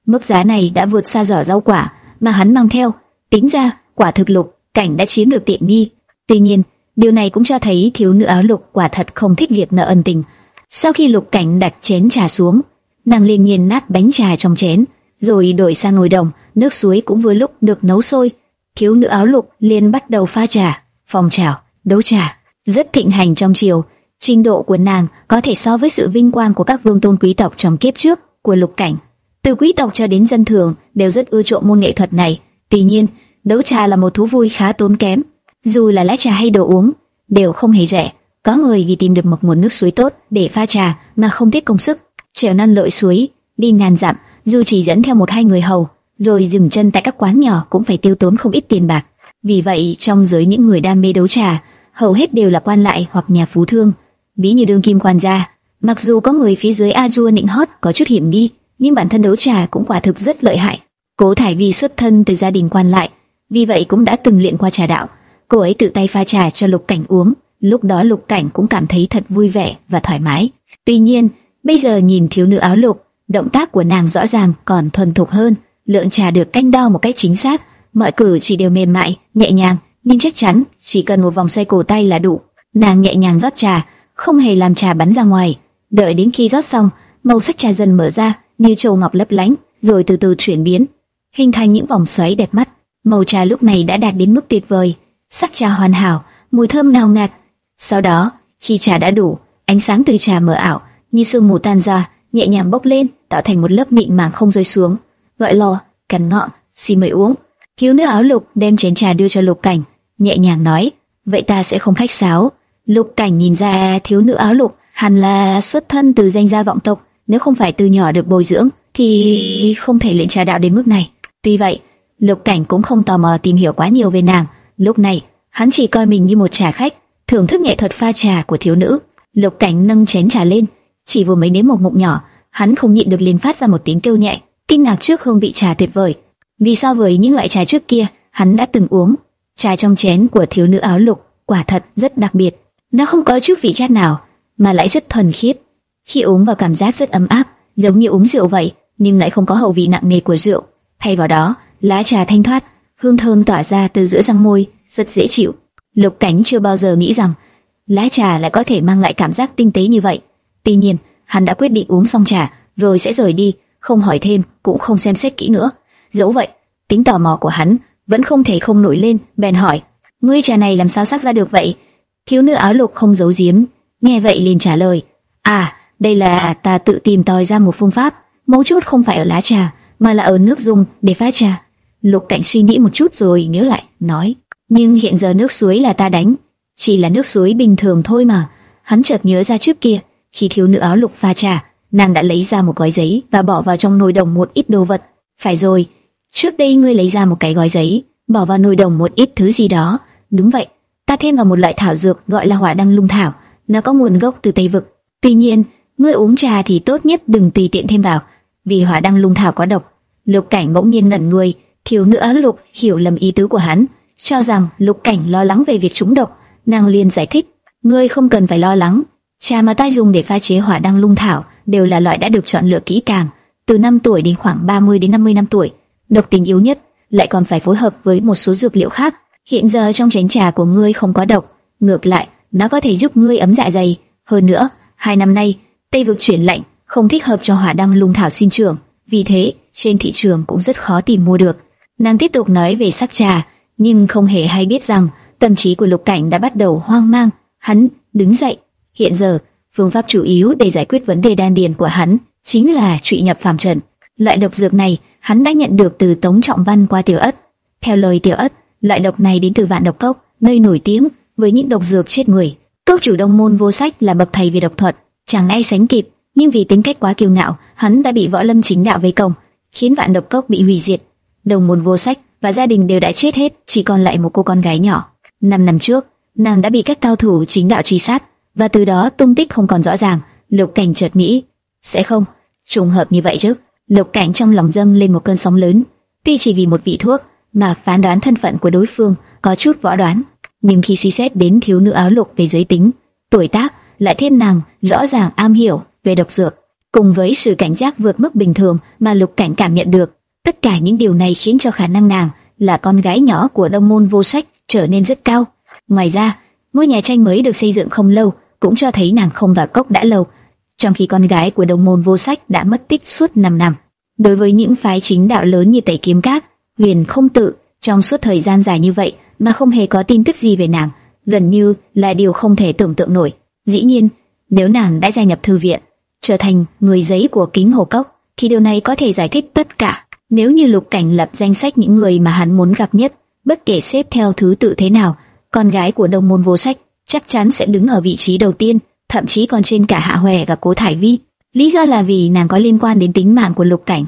Mức giá này đã vượt xa giỏ rau quả mà hắn mang theo. Tính ra, quả thực lục cảnh đã chiếm được tiện nghi. Tuy nhiên, điều này cũng cho thấy thiếu nữ áo lục quả thật không thích việc nợ ân tình. Sau khi lục cảnh đặt chén trà xuống, nàng liền nghiền nát bánh trà trong chén, rồi đổi sang nồi đồng, nước suối cũng vừa lúc được nấu sôi. Thiếu nữ áo lục liền bắt đầu pha trà, phòng trào, đấu trà, rất thịnh hành trong triều. Trình độ của nàng có thể so với sự vinh quang của các vương tôn quý tộc trong kiếp trước của lục cảnh. Từ quý tộc cho đến dân thường đều rất ưa chuộng môn nghệ thuật này. Tuy nhiên, đấu trà là một thú vui khá tốn kém. Dù là lá trà hay đồ uống, đều không hề rẻ. Có người vì tìm được một nguồn nước suối tốt để pha trà mà không tiếc công sức, trèo năn lội suối, đi ngàn dặm, dù chỉ dẫn theo một hai người hầu, rồi dừng chân tại các quán nhỏ cũng phải tiêu tốn không ít tiền bạc. Vì vậy, trong giới những người đam mê đấu trà, hầu hết đều là quan lại hoặc nhà phú thương, ví như đương kim quan gia. Mặc dù có người phía dưới a Jua nịnh hót có chút hiểm nghi, nhưng bản thân đấu trà cũng quả thực rất lợi hại. Cố Thải Vi xuất thân từ gia đình quan lại, vì vậy cũng đã từng luyện qua trà đạo. Cô ấy tự tay pha trà cho Lục Cảnh uống, lúc đó Lục Cảnh cũng cảm thấy thật vui vẻ và thoải mái. Tuy nhiên, bây giờ nhìn thiếu nữ áo lục, động tác của nàng rõ ràng còn thuần thục hơn, lượng trà được canh đo một cách chính xác, mọi cử chỉ đều mềm mại, nhẹ nhàng, nhưng chắc chắn chỉ cần một vòng xoay cổ tay là đủ. Nàng nhẹ nhàng rót trà, không hề làm trà bắn ra ngoài. Đợi đến khi rót xong, màu sắc trà dần mở ra, như châu ngọc lấp lánh, rồi từ từ chuyển biến, hình thành những vòng xoáy đẹp mắt. Màu trà lúc này đã đạt đến mức tuyệt vời, sắc trà hoàn hảo, mùi thơm ngào ngạt. Sau đó, khi trà đã đủ, ánh sáng từ trà mờ ảo, như sương mù tan ra, nhẹ nhàng bốc lên, tạo thành một lớp mịn màng không rơi xuống. Gọi lò, cắn ngọn, xin mời uống. Thiếu nữ áo lục đem chén trà đưa cho Lục Cảnh, nhẹ nhàng nói, vậy ta sẽ không khách sáo. Lục Cảnh nhìn ra thiếu nữ áo lục hẳn là xuất thân từ danh gia vọng tộc, nếu không phải từ nhỏ được bồi dưỡng thì không thể luyện trà đạo đến mức này. Tuy vậy, Lục Cảnh cũng không tò mò tìm hiểu quá nhiều về nàng. Lúc này, hắn chỉ coi mình như một trà khách, thưởng thức nghệ thuật pha trà của thiếu nữ. Lục Cảnh nâng chén trà lên, chỉ vừa mới nếm một ngụm nhỏ, hắn không nhịn được liền phát ra một tiếng kêu nhẹ, kinh ngạc trước hương vị trà tuyệt vời. Vì so với những loại trà trước kia, hắn đã từng uống, trà trong chén của thiếu nữ áo lục quả thật rất đặc biệt. Nó không có chút vị chát nào, mà lại rất thuần khiết. Khi uống vào cảm giác rất ấm áp, giống như uống rượu vậy, nhưng lại không có hậu vị nặng nề của rượu. Thay vào đó, lá trà thanh thoát, hương thơm tỏa ra từ giữa răng môi, rất dễ chịu. Lục Cảnh chưa bao giờ nghĩ rằng lá trà lại có thể mang lại cảm giác tinh tế như vậy. Tuy nhiên, hắn đã quyết định uống xong trà, rồi sẽ rời đi, không hỏi thêm, cũng không xem xét kỹ nữa. Dẫu vậy, tính tò mò của hắn vẫn không thể không nổi lên, bèn hỏi: "Ngươi trà này làm sao sắc ra được vậy?" Thiếu nữ áo lục không giấu giếm, nghe vậy liền trả lời: "À, đây là ta tự tìm tòi ra một phương pháp, mấu chốt không phải ở lá trà, mà là ở nước dùng để pha trà." Lục Cảnh suy nghĩ một chút rồi nhớ lại, nói: "Nhưng hiện giờ nước suối là ta đánh, chỉ là nước suối bình thường thôi mà." Hắn chợt nhớ ra trước kia, khi thiếu nữ áo lục pha trà, nàng đã lấy ra một gói giấy và bỏ vào trong nồi đồng một ít đồ vật. Phải rồi, trước đây ngươi lấy ra một cái gói giấy, bỏ vào nồi đồng một ít thứ gì đó. Đúng vậy, ta thêm vào một loại thảo dược gọi là hỏa đăng lung thảo, nó có nguồn gốc từ Tây vực. Tuy nhiên, ngươi uống trà thì tốt nhất đừng tùy tiện thêm vào, vì hỏa đăng lung thảo có độc. Lục Cảnh bỗng nhiên ngẩn người, thiếu nữ lục hiểu lầm ý tứ của hắn, cho rằng Lục Cảnh lo lắng về việc trúng độc, nàng liền giải thích, ngươi không cần phải lo lắng, trà mà ta dùng để pha chế hỏa đăng lung thảo đều là loại đã được chọn lựa kỹ càng, từ 5 tuổi đến khoảng 30 đến 50 năm tuổi, độc tính yếu nhất, lại còn phải phối hợp với một số dược liệu khác, hiện giờ trong chén trà của ngươi không có độc, ngược lại, nó có thể giúp ngươi ấm dạ dày. Hơn nữa, hai năm nay, Tây vực chuyển lạnh, không thích hợp cho hỏa đăng lung thảo sinh trưởng, vì thế trên thị trường cũng rất khó tìm mua được. Nàng tiếp tục nói về sắc trà, nhưng không hề hay biết rằng tâm trí của Lục Cảnh đã bắt đầu hoang mang. Hắn đứng dậy. Hiện giờ, phương pháp chủ yếu để giải quyết vấn đề đan điền của hắn chính là trụy nhập phàm trần. Loại độc dược này hắn đã nhận được từ Tống Trọng Văn qua Tiểu Ất. Theo lời Tiểu Ất, loại độc này đến từ Vạn Độc Cốc, nơi nổi tiếng với những độc dược chết người. Cốc chủ đông môn vô sách là bậc thầy về độc thuật, chẳng ai sánh kịp, nhưng vì tính cách quá kiêu ngạo, hắn đã bị võ lâm chính đạo vây công, khiến Vạn Độc Cốc bị hủy diệt. Đồng môn vô sách và gia đình đều đã chết hết, chỉ còn lại một cô con gái nhỏ. Năm năm trước, nàng đã bị các cao thủ chính đạo truy sát, và từ đó tung tích không còn rõ ràng. Lục Cảnh chợt nghĩ, sẽ không trùng hợp như vậy chứ? Lục Cảnh trong lòng dâng lên một cơn sóng lớn. Tuy chỉ vì một vị thuốc mà phán đoán thân phận của đối phương có chút võ đoán, nhưng khi suy xét đến thiếu nữ áo lục về giới tính, tuổi tác, lại thêm nàng rõ ràng am hiểu về độc dược, cùng với sự cảnh giác vượt mức bình thường mà Lục Cảnh cảm nhận được, tất cả những điều này khiến cho khả năng nàng là con gái nhỏ của Đông môn vô sách trở nên rất cao. Ngoài ra, ngôi nhà tranh mới được xây dựng không lâu cũng cho thấy nàng không vào cốc đã lâu, trong khi con gái của đồng môn vô sách đã mất tích suốt 5 năm. Đối với những phái chính đạo lớn như Tẩy Kiếm Các, Huyền không tự trong suốt thời gian dài như vậy mà không hề có tin tức gì về nàng, gần như là điều không thể tưởng tượng nổi. Dĩ nhiên, nếu nàng đã gia nhập thư viện, trở thành người giấy của kính hồ cốc, thì điều này có thể giải thích tất cả. Nếu như Lục Cảnh lập danh sách những người mà hắn muốn gặp nhất, bất kể xếp theo thứ tự thế nào, con gái của đồng môn vô sách chắc chắn sẽ đứng ở vị trí đầu tiên, thậm chí còn trên cả Hạ Hoè và Cố Thải Vi. Lý do là vì nàng có liên quan đến tính mạng của Lục Cảnh.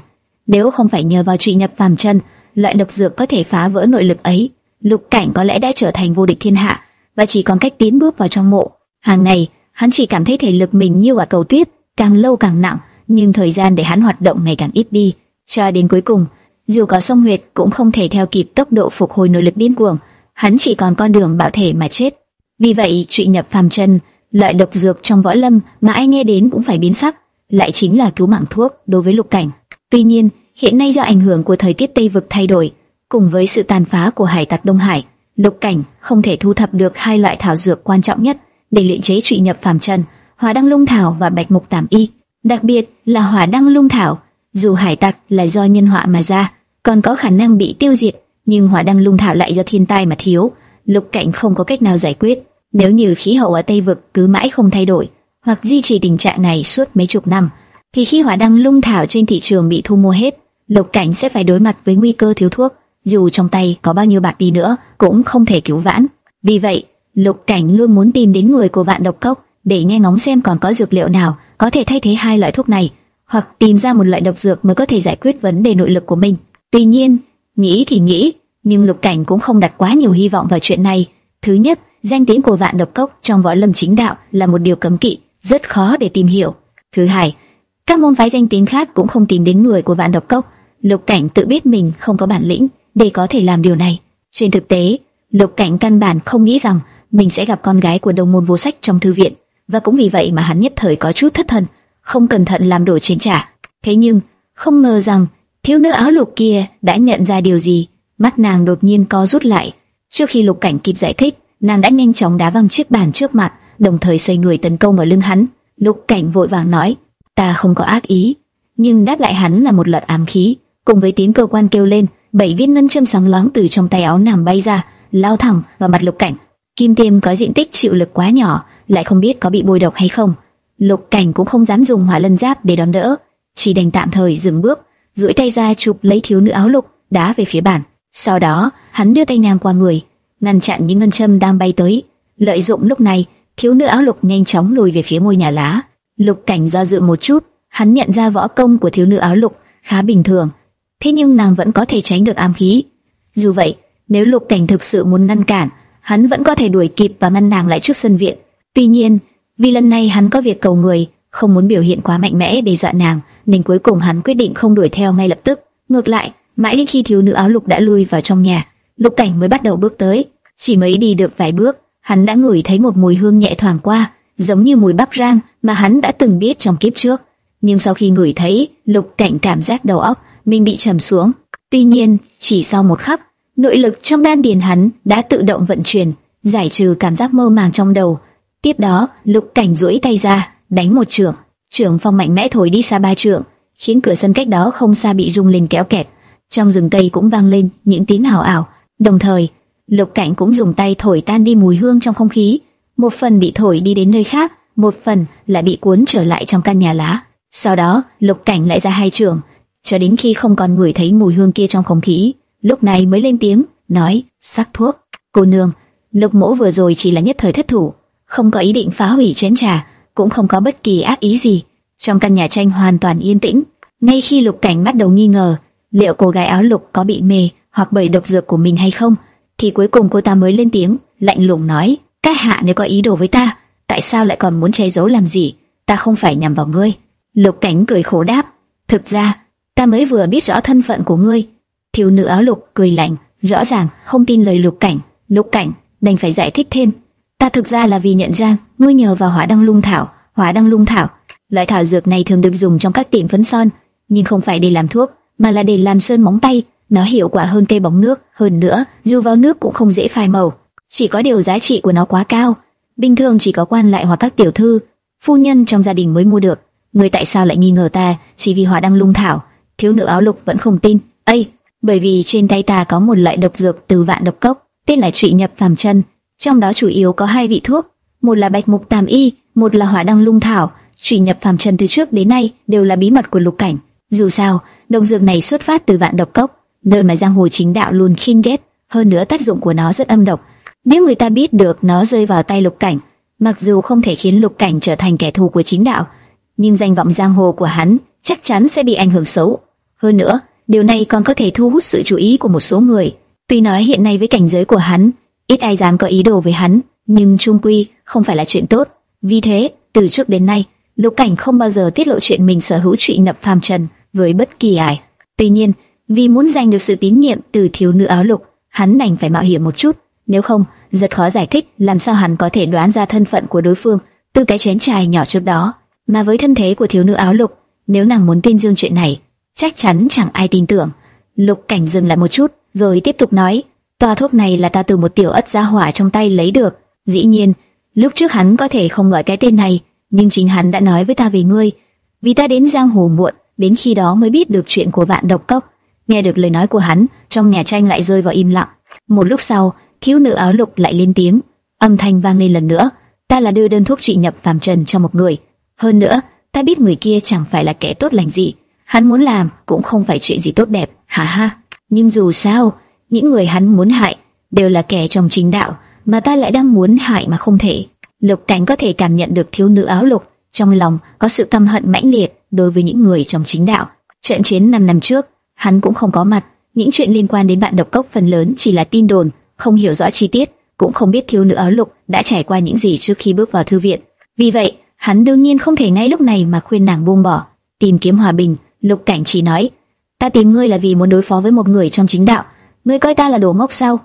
Nếu không phải nhờ vào trị nhập phàm chân, loại độc dược có thể phá vỡ nội lực ấy, Lục Cảnh có lẽ đã trở thành vô địch thiên hạ và chỉ còn cách tiến bước vào trong mộ. Hàng ngày, hắn chỉ cảm thấy thể lực mình như quả cầu tuyết, càng lâu càng nặng, nhưng thời gian để hắn hoạt động ngày càng ít đi. Cho đến cuối cùng, dù có sông huyệt cũng không thể theo kịp tốc độ phục hồi nội lực điên cuồng, hắn chỉ còn con đường bảo thể mà chết. Vì vậy, trụy nhập phàm chân, loại độc dược trong võ lâm mà ai nghe đến cũng phải biến sắc, lại chính là cứu mạng thuốc đối với lục cảnh. Tuy nhiên, hiện nay do ảnh hưởng của thời tiết Tây vực thay đổi, cùng với sự tàn phá của hải tặc Đông Hải, lục cảnh không thể thu thập được hai loại thảo dược quan trọng nhất để luyện chế trụy nhập phàm chân, hỏa đăng lung thảo và bạch mục tảm y. Đặc biệt là hỏa đăng lung thảo, dù hải tặc là do nhân họa mà ra, còn có khả năng bị tiêu diệt, nhưng hỏa đăng lung thảo lại do thiên tai mà thiếu, lục cảnh không có cách nào giải quyết. Nếu như khí hậu ở Tây vực cứ mãi không thay đổi, hoặc duy trì tình trạng này suốt mấy chục năm, thì khi hỏa đăng lung thảo trên thị trường bị thu mua hết, Lục Cảnh sẽ phải đối mặt với nguy cơ thiếu thuốc, dù trong tay có bao nhiêu bạc đi nữa cũng không thể cứu vãn. Vì vậy, Lục Cảnh luôn muốn tìm đến người của Vạn Độc Cốc để nghe ngóng xem còn có dược liệu nào có thể thay thế hai loại thuốc này, hoặc tìm ra một loại độc dược mới có thể giải quyết vấn đề nội lực của mình. Tuy nhiên, nghĩ thì nghĩ, nhưng Lục Cảnh cũng không đặt quá nhiều hy vọng vào chuyện này. Thứ nhất, danh tiếng của Vạn Độc Cốc trong võ lâm chính đạo là một điều cấm kỵ, rất khó để tìm hiểu. Thứ hai, các môn phái danh tiếng khác cũng không tìm đến người của Vạn Độc Cốc. Lục Cảnh tự biết mình không có bản lĩnh để có thể làm điều này. Trên thực tế, Lục Cảnh căn bản không nghĩ rằng mình sẽ gặp con gái của đồng môn vô sách trong thư viện, và cũng vì vậy mà hắn nhất thời có chút thất thần, không cẩn thận làm đổ chiến trả. Thế nhưng, không ngờ rằng thiếu nữ áo lục kia đã nhận ra điều gì, mắt nàng đột nhiên co rút lại. Trước khi Lục Cảnh kịp giải thích, nàng đã nhanh chóng đá văng chiếc bàn trước mặt, đồng thời xoay người tấn công vào lưng hắn. Lục Cảnh vội vàng nói, ta không có ác ý, nhưng đáp lại hắn là một loạt ám khí, cùng với tiếng cơ quan kêu lên, bảy viên ngân châm sáng loáng từ trong tay áo nàng bay ra, lao thẳng vào mặt Lục Cảnh. Kim tiêm có diện tích chịu lực quá nhỏ, lại không biết có bị bôi độc hay không. Lục Cảnh cũng không dám dùng hỏa lân giáp để đón đỡ, chỉ đành tạm thời dừng bước, duỗi tay ra chụp lấy thiếu nữ áo lục, đá về phía bàn. Sau đó, hắn đưa tay nàng qua người, ngăn chặn những ngân châm đang bay tới. Lợi dụng lúc này, thiếu nữ áo lục nhanh chóng lùi về phía ngôi nhà lá. Lục Cảnh do dự một chút, hắn nhận ra võ công của thiếu nữ áo lục khá bình thường, thế nhưng nàng vẫn có thể tránh được ám khí. Dù vậy, nếu Lục Cảnh thực sự muốn ngăn cản, hắn vẫn có thể đuổi kịp và ngăn nàng lại trước sân viện. Tuy nhiên, vì lần này hắn có việc cầu người, không muốn biểu hiện quá mạnh mẽ để dọa nàng, nên cuối cùng hắn quyết định không đuổi theo ngay lập tức. Ngược lại, mãi đến khi thiếu nữ áo lục đã lui vào trong nhà, Lục Cảnh mới bắt đầu bước tới. Chỉ mới đi được vài bước, hắn đã ngửi thấy một mùi hương nhẹ thoảng qua, giống như mùi bắp rang mà hắn đã từng biết trong kiếp trước. Nhưng sau khi ngửi thấy, Lục Cảnh cảm giác đầu óc mình bị trầm xuống. Tuy nhiên, chỉ sau một khắc, nội lực trong đan điền hắn đã tự động vận chuyển, giải trừ cảm giác mơ màng trong đầu. Tiếp đó, Lục Cảnh duỗi tay ra, đánh một trường, trường phong mạnh mẽ thổi đi xa ba trường, khiến cửa sân cách đó không xa bị rung lên kéo kẹt. Trong rừng cây cũng vang lên những tiếng hào ảo, đồng thời, Lục Cảnh cũng dùng tay thổi tan đi mùi hương trong không khí, một phần bị thổi đi đến nơi khác, một phần lại bị cuốn trở lại trong căn nhà lá. Sau đó, Lục Cảnh lại ra hai trường, cho đến khi không còn người thấy mùi hương kia trong không khí, lúc này mới lên tiếng, nói, sắc thuốc, cô nương, Lục Mỗ vừa rồi chỉ là nhất thời thất thủ, không có ý định phá hủy chén trà, cũng không có bất kỳ ác ý gì. Trong căn nhà tranh hoàn toàn yên tĩnh, ngay khi Lục Cảnh bắt đầu nghi ngờ, liệu cô gái áo lục có bị mê hoặc bởi độc dược của mình hay không, thì cuối cùng cô ta mới lên tiếng, lạnh lùng nói, các hạ nếu có ý đồ với ta, tại sao lại còn muốn che giấu làm gì? Ta không phải nhằm vào ngươi. Lục Cảnh cười khổ đáp, thực ra ta mới vừa biết rõ thân phận của ngươi. Thiếu nữ áo lục cười lạnh, rõ ràng không tin lời Lục Cảnh. Lục Cảnh đành phải giải thích thêm, ta thực ra là vì nhận ra nuôi nhờ vào hỏa đăng lung thảo. Hỏa đăng lung thảo, loại thảo dược này thường được dùng trong các tiệm phấn son, nhưng không phải để làm thuốc, mà là để làm sơn móng tay. Nó hiệu quả hơn cây bóng nước, hơn nữa, dù vào nước cũng không dễ phai màu. Chỉ có điều giá trị của nó quá cao, bình thường chỉ có quan lại hoặc các tiểu thư, phu nhân trong gia đình mới mua được. Người tại sao lại nghi ngờ ta chỉ vì hỏa đăng lung thảo? Thiếu nữ áo lục vẫn không tin. Ây, bởi vì trên tay ta có một loại độc dược từ vạn độc cốc, tên là trụy nhập phàm chân. Trong đó chủ yếu có hai vị thuốc, một là bạch mục tam y, một là hỏa đăng lung thảo. chỉ nhập phàm trần từ trước đến nay đều là bí mật của lục cảnh. Dù sao, độc dược này xuất phát từ vạn độc cốc, nơi mà giang hồ chính đạo luôn khinh ghét. Hơn nữa tác dụng của nó rất âm độc. Nếu người ta biết được nó rơi vào tay lục cảnh, mặc dù không thể khiến lục cảnh trở thành kẻ thù của chính đạo, nhưng danh vọng giang hồ của hắn chắc chắn sẽ bị ảnh hưởng xấu. Hơn nữa, điều này còn có thể thu hút sự chú ý của một số người. Tuy nói hiện nay với cảnh giới của hắn, ít ai dám có ý đồ với hắn, nhưng trung quy không phải là chuyện tốt. Vì thế, từ trước đến nay, Lục Cảnh không bao giờ tiết lộ chuyện mình sở hữu trụy nập phàm trần với bất kỳ ai. Tuy nhiên, vì muốn giành được sự tín nhiệm từ thiếu nữ áo lục, hắn đành phải mạo hiểm một chút. Nếu không, rất khó giải thích làm sao hắn có thể đoán ra thân phận của đối phương từ cái chén trà nhỏ trước đó. Mà với thân thế của thiếu nữ áo lục, nếu nàng muốn tuyên dương chuyện này, chắc chắn chẳng ai tin tưởng. Lục Cảnh dừng lại một chút, rồi tiếp tục nói, toa thuốc này là ta từ một tiểu ất gia hỏa trong tay lấy được. Dĩ nhiên, lúc trước hắn có thể không gọi cái tên này, nhưng chính hắn đã nói với ta về ngươi. Vì ta đến giang hồ muộn, đến khi đó mới biết được chuyện của vạn độc cốc. Nghe được lời nói của hắn, trong nhà tranh lại rơi vào im lặng. Một lúc sau, thiếu nữ áo lục lại lên tiếng, âm thanh vang lên lần nữa. Ta là đưa đơn thuốc trị nhập phàm trần cho một người. Hơn nữa, ta biết người kia chẳng phải là kẻ tốt lành gì. Hắn muốn làm cũng không phải chuyện gì tốt đẹp, ha ha. Nhưng dù sao, những người hắn muốn hại đều là kẻ trong chính đạo, mà ta lại đang muốn hại mà không thể. Lục Cảnh có thể cảm nhận được thiếu nữ áo lục trong lòng có sự căm hận mãnh liệt đối với những người trong chính đạo. Trận chiến 5 năm trước, hắn cũng không có mặt, những chuyện liên quan đến bạn độc cốc phần lớn chỉ là tin đồn, không hiểu rõ chi tiết, cũng không biết thiếu nữ áo lục đã trải qua những gì trước khi bước vào thư viện. Vì vậy, hắn đương nhiên không thể ngay lúc này mà khuyên nàng buông bỏ, tìm kiếm hòa bình. Lục Cảnh chỉ nói, ta tìm ngươi là vì muốn đối phó với một người trong chính đạo, ngươi coi ta là đồ ngốc sao?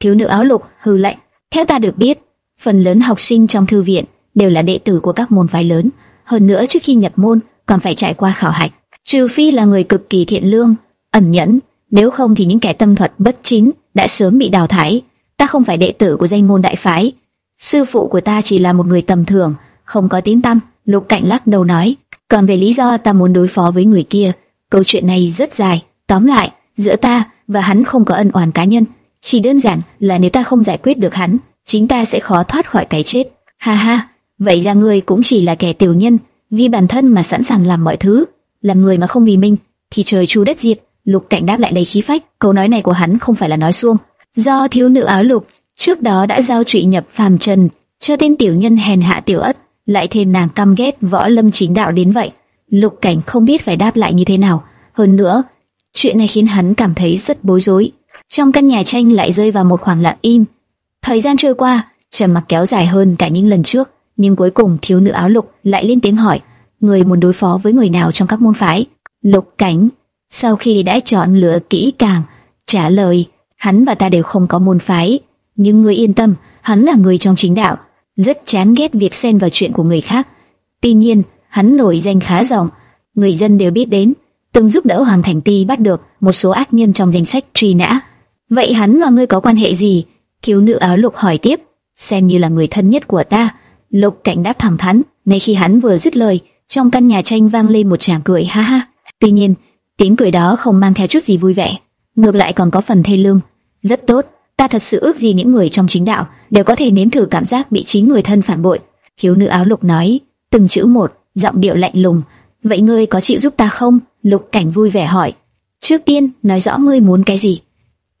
Thiếu nữ áo lục hừ lạnh, theo ta được biết, phần lớn học sinh trong thư viện đều là đệ tử của các môn phái lớn, hơn nữa trước khi nhập môn còn phải trải qua khảo hạch, trừ phi là người cực kỳ thiện lương, ẩn nhẫn, nếu không thì những kẻ tâm thuật bất chính đã sớm bị đào thải. Ta không phải đệ tử của danh môn đại phái, sư phụ của ta chỉ là một người tầm thường, không có tiếng tăm. Lục Cạnh lắc đầu nói, còn về lý do ta muốn đối phó với người kia, câu chuyện này rất dài. Tóm lại, giữa ta và hắn không có ân oán cá nhân, chỉ đơn giản là nếu ta không giải quyết được hắn, chính ta sẽ khó thoát khỏi cái chết. Ha ha, vậy ra ngươi cũng chỉ là kẻ tiểu nhân, vì bản thân mà sẵn sàng làm mọi thứ, làm người mà không vì mình, thì trời chu đất diệt. Lục Cảnh đáp lại đầy khí phách, câu nói này của hắn không phải là nói xuông, do thiếu nữ áo lục trước đó đã giao trụy nhập phàm trần cho tên tiểu nhân hèn hạ tiểu ất, lại thêm nàng căm ghét võ lâm chính đạo đến vậy. Lục Cảnh không biết phải đáp lại như thế nào, hơn nữa, chuyện này khiến hắn cảm thấy rất bối rối. Trong căn nhà tranh lại rơi vào một khoảng lặng im. Thời gian trôi qua, trầm mặc kéo dài hơn cả những lần trước, nhưng cuối cùng thiếu nữ áo lục lại lên tiếng hỏi, người muốn đối phó với người nào trong các môn phái? Lục Cảnh sau khi đã chọn lựa kỹ càng, trả lời, hắn và ta đều không có môn phái, nhưng ngươi yên tâm, hắn là người trong chính đạo, rất chán ghét việc xen vào chuyện của người khác. Tuy nhiên, hắn nổi danh khá rộng, người dân đều biết đến, từng giúp đỡ Hoàng Thành Ti bắt được một số ác nhân trong danh sách truy nã. Vậy hắn và ngươi có quan hệ gì? Thiếu nữ áo lục hỏi tiếp. Xem như là người thân nhất của ta. Lục cảnh đáp thẳng thắn. Ngay khi hắn vừa dứt lời, trong căn nhà tranh vang lên một tràng cười ha ha. Tuy nhiên, tiếng cười đó không mang theo chút gì vui vẻ, ngược lại còn có phần thê lương. Rất tốt, ta thật sự ước gì những người trong chính đạo đều có thể nếm thử cảm giác bị chính người thân phản bội. Thiếu nữ áo lục nói, từng chữ một, giọng điệu lạnh lùng. Vậy ngươi có chịu giúp ta không? Lục cảnh vui vẻ hỏi. Trước tiên, nói rõ ngươi muốn cái gì.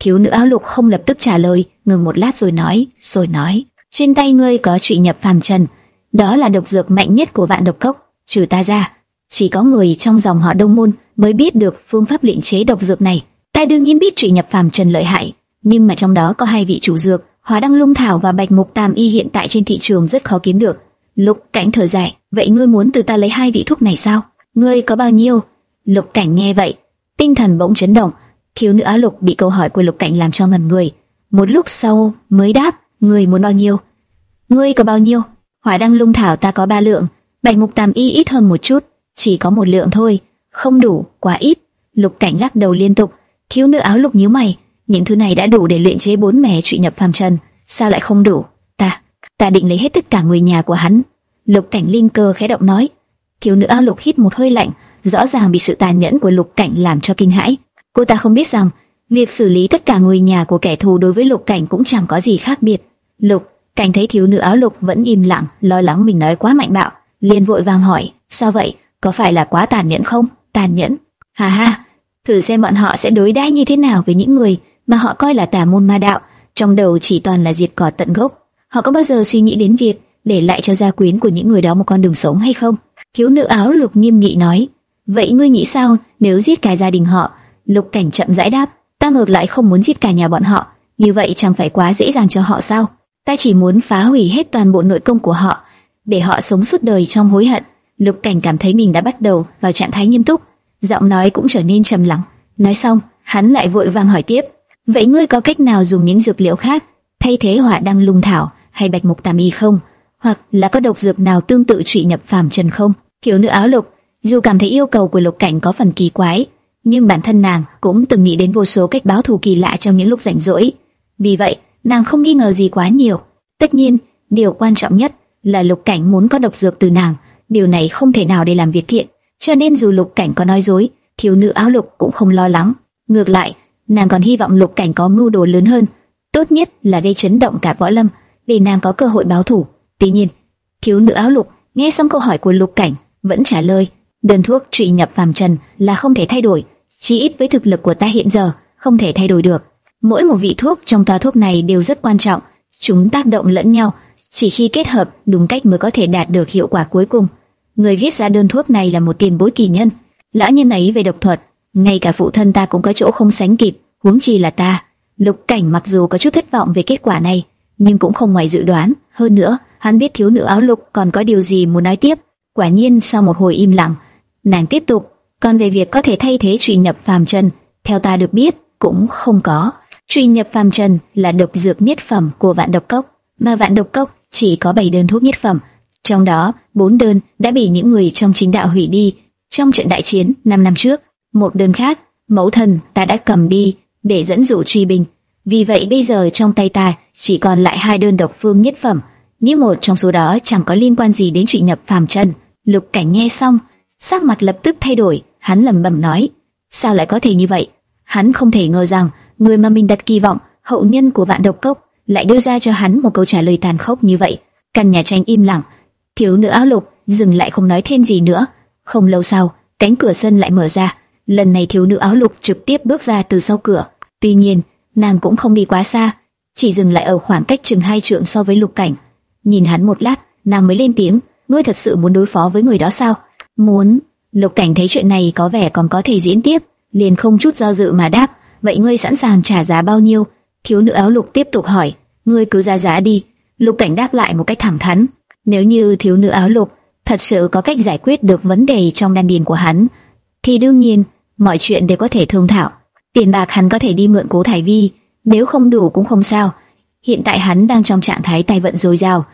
Thiếu nữ áo lục không lập tức trả lời, ngừng một lát rồi nói, rồi nói. Trên tay ngươi có trụy nhập phàm trần, đó là độc dược mạnh nhất của vạn độc cốc. Trừ ta ra, chỉ có người trong dòng họ đông môn mới biết được phương pháp luyện chế độc dược này. Ta đương nhiên biết trụy nhập phàm trần lợi hại, nhưng mà trong đó có hai vị chủ dược, Hóa Đăng Lung Thảo và Bạch Mục Tam Y hiện tại trên thị trường rất khó kiếm được. Lục Cảnh thở dài, vậy ngươi muốn từ ta lấy hai vị thuốc này sao? Ngươi có bao nhiêu? Lục Cảnh nghe vậy, tinh thần bỗng chấn động. Thiếu nữ Á Lục bị câu hỏi của Lục Cảnh làm cho ngẩn người. Một lúc sau mới đáp, người muốn bao nhiêu? Ngươi có bao nhiêu? Hỏa Đăng Lung Thảo ta có ba lượng, Bạch Mục Tam Y ít hơn một chút, chỉ có một lượng thôi, không đủ, quá ít. Lục Cảnh lắc đầu liên tục. Thiếu nữ áo lục nhíu mày, những thứ này đã đủ để luyện chế bốn mẻ trụy nhập phàm trần, sao lại không đủ? Ta, ta định lấy hết tất cả người nhà của hắn. Lục Cảnh linh cơ khẽ động nói. Thiếu nữ áo lục hít một hơi lạnh, rõ ràng bị sự tàn nhẫn của Lục Cảnh làm cho kinh hãi. Cô ta không biết rằng việc xử lý tất cả người nhà của kẻ thù đối với Lục Cảnh cũng chẳng có gì khác biệt. Lục Cảnh thấy thiếu nữ áo lục vẫn im lặng, lo lắng mình nói quá mạnh bạo, liền vội vàng hỏi: sao vậy? Có phải là quá tàn nhẫn không? Tàn nhẫn? Hà ha, thử xem bọn họ sẽ đối đãi như thế nào với những người mà họ coi là tà môn ma đạo, trong đầu chỉ toàn là diệt cỏ tận gốc. Họ có bao giờ suy nghĩ đến việc để lại cho gia quyến của những người đó một con đường sống hay không? Thiếu nữ áo lục nghiêm nghị nói. Vậy ngươi nghĩ sao nếu giết cả gia đình họ? Lục cảnh chậm rãi đáp. Ta ngược lại không muốn giết cả nhà bọn họ. Như vậy chẳng phải quá dễ dàng cho họ sao? Ta chỉ muốn phá hủy hết toàn bộ nội công của họ, để họ sống suốt đời trong hối hận. Lục cảnh cảm thấy mình đã bắt đầu vào trạng thái nghiêm túc, giọng nói cũng trở nên trầm lặng. Nói xong, hắn lại vội vàng hỏi tiếp: Vậy ngươi có cách nào dùng những dược liệu khác thay thế hỏa đăng lung thảo hay bạch mục tam y không? Hoặc là có độc dược nào tương tự trụy nhập phàm trần không? Kiểu nữ áo lục, dù cảm thấy yêu cầu của lục cảnh có phần kỳ quái, nhưng bản thân nàng cũng từng nghĩ đến vô số cách báo thù kỳ lạ trong những lúc rảnh rỗi. Vì vậy, nàng không nghi ngờ gì quá nhiều. Tất nhiên, điều quan trọng nhất là lục cảnh muốn có độc dược từ nàng. Điều này không thể nào để làm việc thiện, cho nên dù lục cảnh có nói dối, thiếu nữ áo lục cũng không lo lắng. Ngược lại, nàng còn hy vọng lục cảnh có mưu đồ lớn hơn, tốt nhất là gây chấn động cả võ lâm, để nàng có cơ hội báo thù. Tuy nhiên, thiếu nữ áo lục nghe xong câu hỏi của lục cảnh vẫn trả lời, đơn thuốc trị nhập phàm trần là không thể thay đổi, chí ít với thực lực của ta hiện giờ không thể thay đổi được. Mỗi một vị thuốc trong toa thuốc này đều rất quan trọng, chúng tác động lẫn nhau, chỉ khi kết hợp đúng cách mới có thể đạt được hiệu quả cuối cùng. Người viết ra đơn thuốc này là một tiền bối kỳ nhân, lão nhân ấy về độc thuật ngay cả phụ thân ta cũng có chỗ không sánh kịp, huống chi là ta. Lục Cảnh mặc dù có chút thất vọng về kết quả này, nhưng cũng không ngoài dự đoán. Hơn nữa, hắn biết thiếu nữ áo lục còn có điều gì muốn nói tiếp. Quả nhiên sau một hồi im lặng, nàng tiếp tục. Còn về việc có thể thay thế truy nhập phàm trần, theo ta được biết cũng không có. Truy nhập phàm trần là độc dược nhất phẩm của vạn độc cốc, mà vạn độc cốc chỉ có 7 đơn thuốc nhất phẩm, trong đó 4 đơn đã bị những người trong chính đạo hủy đi trong trận đại chiến 5 năm trước. Một đơn khác, mẫu thần ta đã cầm đi để dẫn dụ truy binh. Vì vậy bây giờ trong tay ta chỉ còn lại hai đơn độc phương nhất phẩm, nếu một trong số đó chẳng có liên quan gì đến truy nhập phàm trần Lục cảnh nghe xong, sắc mặt lập tức thay đổi, hắn lẩm bẩm nói, sao lại có thể như vậy? Hắn không thể ngờ rằng người mà mình đặt kỳ vọng, hậu nhân của vạn độc cốc, lại đưa ra cho hắn một câu trả lời tàn khốc như vậy. Căn nhà tranh im lặng, thiếu nữ áo lục dừng lại không nói thêm gì nữa. Không lâu sau, cánh cửa sân lại mở ra Lần này thiếu nữ áo lục trực tiếp bước ra từ sau cửa. Tuy nhiên, nàng cũng không đi quá xa, chỉ dừng lại ở khoảng cách chừng hai trượng so với lục cảnh. Nhìn hắn một lát, nàng mới lên tiếng, ngươi thật sự muốn đối phó với người đó sao? Muốn. Lục cảnh thấy chuyện này có vẻ còn có thể diễn tiếp, liền không chút do dự mà đáp, vậy ngươi sẵn sàng trả giá bao nhiêu? Thiếu nữ áo lục tiếp tục hỏi, ngươi cứ ra giá đi. Lục cảnh đáp lại một cách thẳng thắn, nếu như thiếu nữ áo lục thật sự có cách giải quyết được vấn đề trong đan điền của hắn, thì đương nhiên mọi chuyện đều có thể thương thảo. Tiền bạc hắn có thể đi mượn cố Thải Vi, nếu không đủ cũng không sao. Hiện tại hắn đang trong trạng thái tài vận dồi dào,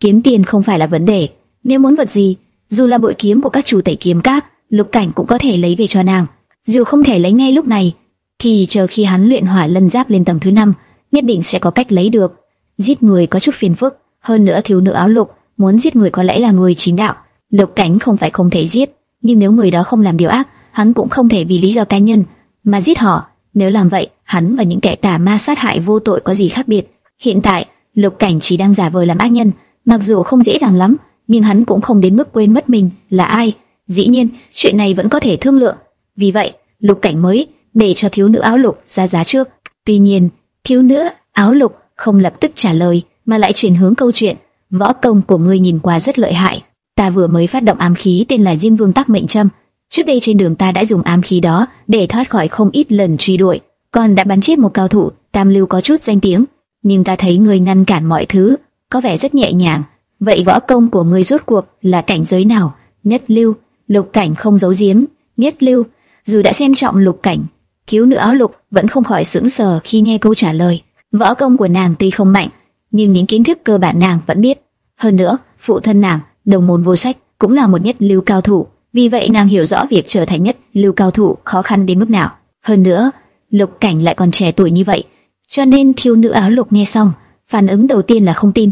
kiếm tiền không phải là vấn đề. Nếu muốn vật gì, dù là bội kiếm của các chủ tẩy kiếm các, Lục Cảnh cũng có thể lấy về cho nàng. Dù không thể lấy ngay lúc này, thì chờ khi hắn luyện hỏa lân giáp lên tầng thứ 5, nhất định sẽ có cách lấy được. Giết người có chút phiền phức, hơn nữa thiếu nữ áo lục muốn giết người có lẽ là người chính đạo. Lục Cảnh không phải không thể giết, nhưng nếu người đó không làm điều ác, hắn cũng không thể vì lý do cá nhân mà giết họ. Nếu làm vậy, hắn và những kẻ tà ma sát hại vô tội có gì khác biệt? Hiện tại, Lục Cảnh chỉ đang giả vờ làm ác nhân, mặc dù không dễ dàng lắm, nhưng hắn cũng không đến mức quên mất mình là ai. Dĩ nhiên, chuyện này vẫn có thể thương lượng. Vì vậy, Lục Cảnh mới để cho thiếu nữ áo lục ra giá trước. Tuy nhiên, thiếu nữ áo lục không lập tức trả lời, mà lại chuyển hướng câu chuyện. Võ công của ngươi nhìn qua rất lợi hại. Ta vừa mới phát động ám khí tên là Diêm Vương Tắc Mệnh Châm. Trước đây trên đường ta đã dùng ám khí đó để thoát khỏi không ít lần truy đuổi, còn đã bắn chết một cao thủ tam lưu có chút danh tiếng. Nhưng ta thấy người ngăn cản mọi thứ, có vẻ rất nhẹ nhàng. Vậy võ công của ngươi rốt cuộc là cảnh giới nào? Nhất lưu, lục cảnh không giấu giếm. Nhất lưu, dù đã xem trọng lục cảnh, thiếu nữ áo lục vẫn không khỏi sững sờ khi nghe câu trả lời. Võ công của nàng tuy không mạnh, nhưng những kiến thức cơ bản nàng vẫn biết. Hơn nữa, phụ thân nàng, đồng môn vô sách, cũng là một nhất lưu cao thủ. Vì vậy nàng hiểu rõ việc trở thành nhất lưu cao thủ khó khăn đến mức nào. Hơn nữa, lục cảnh lại còn trẻ tuổi như vậy, cho nên thiếu nữ áo lục nghe xong, phản ứng đầu tiên là không tin.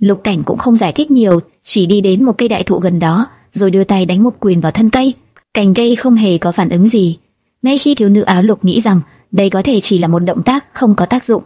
Lục cảnh cũng không giải thích nhiều, chỉ đi đến một cây đại thụ gần đó, rồi đưa tay đánh một quyền vào thân cây. Cành cây không hề có phản ứng gì. Ngay khi thiếu nữ áo lục nghĩ rằng đây có thể chỉ là một động tác không có tác dụng,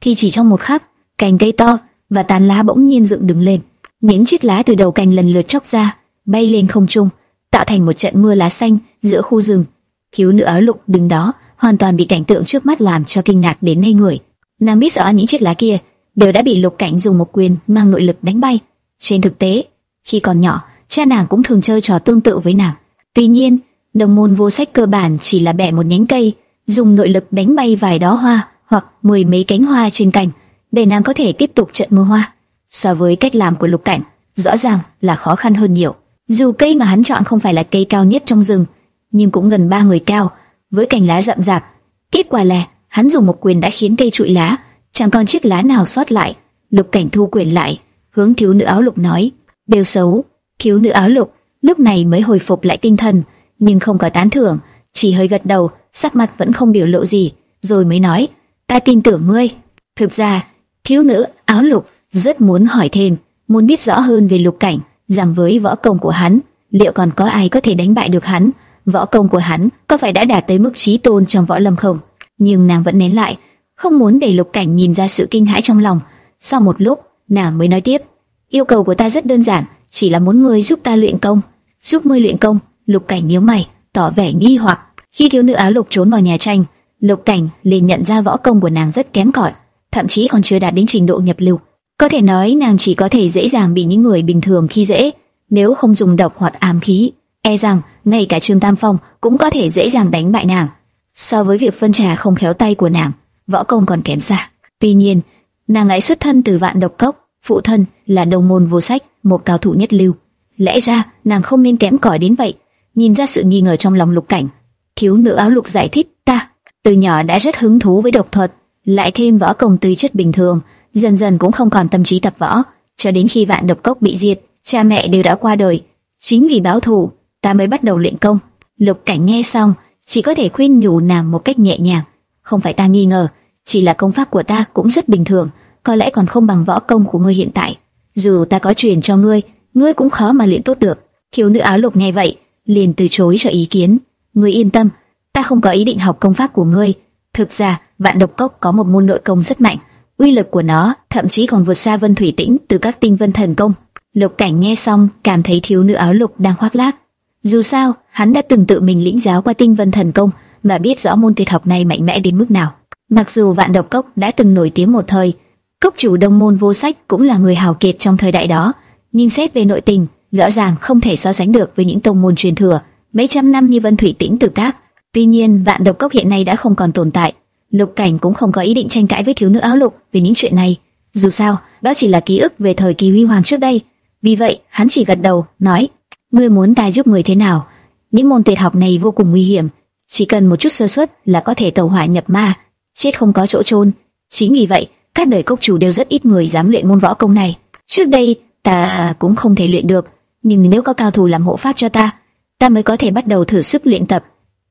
thì chỉ trong một khắc, cành cây to và tán lá bỗng nhiên dựng đứng lên. Những chiếc lá từ đầu cành lần lượt chóc ra, bay lên không trung, tạo thành một trận mưa lá xanh giữa khu rừng. Thiếu nữ áo lục đứng đó, hoàn toàn bị cảnh tượng trước mắt làm cho kinh ngạc đến ngây người. Nàng biết rõ những chiếc lá kia đều đã bị Lục Cảnh dùng một quyền mang nội lực đánh bay. Trên thực tế, khi còn nhỏ, cha nàng cũng thường chơi trò tương tự với nàng. Tuy nhiên, đồng môn vô sách cơ bản chỉ là bẻ một nhánh cây, dùng nội lực đánh bay vài đóa hoa hoặc mười mấy cánh hoa trên cành, để nàng có thể tiếp tục trận mưa hoa. So với cách làm của Lục Cảnh, rõ ràng là khó khăn hơn nhiều. Dù cây mà hắn chọn không phải là cây cao nhất trong rừng, nhưng cũng gần ba người cao, với cành lá rậm rạp. Kết quả là hắn dùng một quyền đã khiến cây trụi lá, chẳng còn chiếc lá nào sót lại. Lục Cảnh thu quyền lại, hướng thiếu nữ áo lục nói: "Đều xấu." Thiếu nữ áo lục lúc này mới hồi phục lại tinh thần, nhưng không có tán thưởng, chỉ hơi gật đầu, sắc mặt vẫn không biểu lộ gì, rồi mới nói: "Ta tin tưởng ngươi." Thực ra, thiếu nữ áo lục rất muốn hỏi thêm, muốn biết rõ hơn về Lục Cảnh, rằng với võ công của hắn, liệu còn có ai có thể đánh bại được hắn? Võ công của hắn có phải đã đạt tới mức trí tôn trong võ lâm không? Nhưng nàng vẫn nén lại, không muốn để Lục Cảnh nhìn ra sự kinh hãi trong lòng. Sau một lúc, nàng mới nói tiếp: "Yêu cầu của ta rất đơn giản, chỉ là muốn ngươi giúp ta luyện công." "Giúp ngươi luyện công?" Lục Cảnh nhíu mày, tỏ vẻ nghi hoặc. Khi thiếu nữ áo lục trốn vào nhà tranh, Lục Cảnh liền nhận ra võ công của nàng rất kém cỏi, thậm chí còn chưa đạt đến trình độ nhập lưu. Có thể nói nàng chỉ có thể dễ dàng bị những người bình thường khi dễ, nếu không dùng độc hoặc ám khí, e rằng ngay cả Trương Tam Phong cũng có thể dễ dàng đánh bại nàng. So với việc phân trà không khéo tay của nàng, võ công còn kém xa. Tuy nhiên, nàng lại xuất thân từ vạn độc cốc, phụ thân là đồng môn vô sách, một cao thủ nhất lưu. Lẽ ra nàng không nên kém cỏi đến vậy. Nhìn ra sự nghi ngờ trong lòng Lục Cảnh, thiếu nữ áo lục giải thích ta từ nhỏ đã rất hứng thú với độc thuật, lại thêm võ công tư chất bình thường, dần dần cũng không còn tâm trí tập võ, cho đến khi vạn độc cốc bị diệt, cha mẹ đều đã qua đời. Chính vì báo thù, ta mới bắt đầu luyện công. Lục Cảnh nghe xong, chỉ có thể khuyên nhủ nàng một cách nhẹ nhàng. Không phải ta nghi ngờ, chỉ là công pháp của ta cũng rất bình thường, có lẽ còn không bằng võ công của ngươi hiện tại. Dù ta có truyền cho ngươi, ngươi cũng khó mà luyện tốt được. Thiếu nữ áo lục nghe vậy, liền từ chối cho ý kiến. Ngươi yên tâm, ta không có ý định học công pháp của ngươi. Thực ra, vạn độc cốc có một môn nội công rất mạnh, uy lực của nó thậm chí còn vượt xa Vân Thủy Tĩnh từ các tinh vân thần công. Lục Cảnh nghe xong, cảm thấy thiếu nữ áo lục đang khoác lác. Dù sao, hắn đã từng tự mình lĩnh giáo qua tinh vân thần công và biết rõ môn tuyệt học này mạnh mẽ đến mức nào. Mặc dù Vạn Độc Cốc đã từng nổi tiếng một thời, cốc chủ đông môn vô sách cũng là người hào kiệt trong thời đại đó, nhưng xét về nội tình, rõ ràng không thể so sánh được với những tông môn truyền thừa mấy trăm năm như Vân Thủy Tĩnh tử các. Tuy nhiên, Vạn Độc Cốc hiện nay đã không còn tồn tại, Lục Cảnh cũng không có ý định tranh cãi với thiếu nữ áo lục về những chuyện này. Dù sao, đó chỉ là ký ức về thời kỳ huy hoàng trước đây. Vì vậy, hắn chỉ gật đầu, nói: "Ngươi muốn ta giúp người thế nào? Những môn tuyệt học này vô cùng nguy hiểm, chỉ cần một chút sơ suất là có thể tẩu hỏa nhập ma, chết không có chỗ chôn. Chính vì vậy, các đời cốc chủ đều rất ít người dám luyện môn võ công này. Trước đây, ta cũng không thể luyện được, nhưng nếu có cao thủ làm hộ pháp cho ta, ta mới có thể bắt đầu thử sức luyện tập."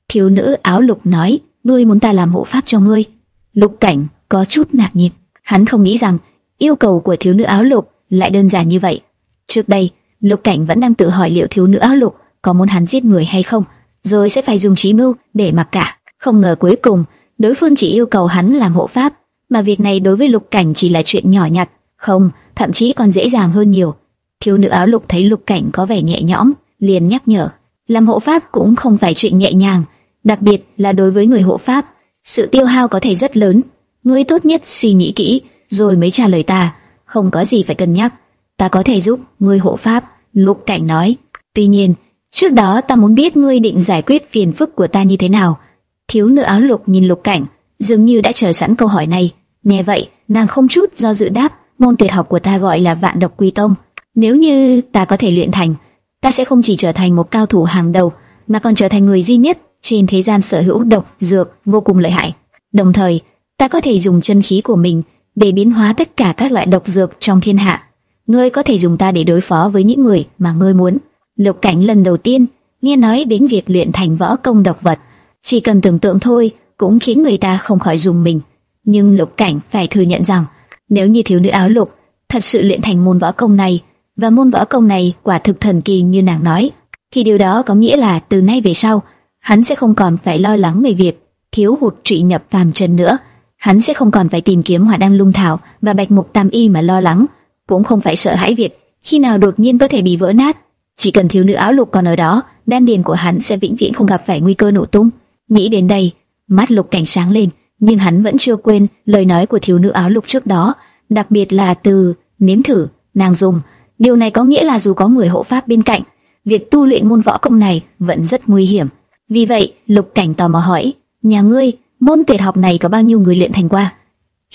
Thiếu nữ áo lục nói: ngươi muốn ta làm hộ pháp cho ngươi? Lục Cảnh có chút ngạc nhiên, hắn không nghĩ rằng yêu cầu của thiếu nữ áo lục lại đơn giản như vậy. Trước đây, Lục Cảnh vẫn đang tự hỏi liệu thiếu nữ áo lục có muốn hắn giết người hay không, rồi sẽ phải dùng trí mưu để mặc cả. Không ngờ cuối cùng, đối phương chỉ yêu cầu hắn làm hộ pháp, mà việc này đối với Lục Cảnh chỉ là chuyện nhỏ nhặt, không, thậm chí còn dễ dàng hơn nhiều. Thiếu nữ áo lục thấy Lục Cảnh có vẻ nhẹ nhõm, liền nhắc nhở, làm hộ pháp cũng không phải chuyện nhẹ nhàng, đặc biệt là đối với người hộ pháp, sự tiêu hao có thể rất lớn. Ngươi tốt nhất suy nghĩ kỹ, rồi mới trả lời ta, không có gì phải cân nhắc. Ta có thể giúp ngươi hộ pháp, Lục Cảnh nói. Tuy nhiên, trước đó ta muốn biết ngươi định giải quyết phiền phức của ta như thế nào. Thiếu nữ áo lục nhìn Lục Cảnh, dường như đã chờ sẵn câu hỏi này. Nghe vậy, nàng không chút do dự đáp, môn tuyệt học của ta gọi là Vạn Độc Quy Tông. Nếu như ta có thể luyện thành, ta sẽ không chỉ trở thành một cao thủ hàng đầu, mà còn trở thành người duy nhất trên thế gian sở hữu độc dược vô cùng lợi hại. Đồng thời, ta có thể dùng chân khí của mình để biến hóa tất cả các loại độc dược trong thiên hạ. Ngươi có thể dùng ta để đối phó với những người mà ngươi muốn. Lục Cảnh lần đầu tiên nghe nói đến việc luyện thành võ công độc vật, chỉ cần tưởng tượng thôi cũng khiến người ta không khỏi dùng mình. Nhưng Lục Cảnh phải thừa nhận rằng, nếu như thiếu nữ áo lục thật sự luyện thành môn võ công này, và môn võ công này quả thực thần kỳ như nàng nói, thì điều đó có nghĩa là từ nay về sau, hắn sẽ không còn phải lo lắng về việc thiếu hụt trị nhập phàm trần nữa. Hắn sẽ không còn phải tìm kiếm hỏa đăng lung thảo và bạch mục tam y mà lo lắng, cũng không phải sợ hãi việc khi nào đột nhiên có thể bị vỡ nát. Chỉ cần thiếu nữ áo lục còn ở đó, đan điền của hắn sẽ vĩnh viễn không gặp phải nguy cơ nổ tung. Nghĩ đến đây, mắt lục cảnh sáng lên, nhưng hắn vẫn chưa quên lời nói của thiếu nữ áo lục trước đó, đặc biệt là từ nếm thử, nàng dùng. Điều này có nghĩa là dù có người hộ pháp bên cạnh, việc tu luyện môn võ công này vẫn rất nguy hiểm. Vì vậy, lục cảnh tò mò hỏi, nhà ngươi, môn tuyệt học này có bao nhiêu người luyện thành qua?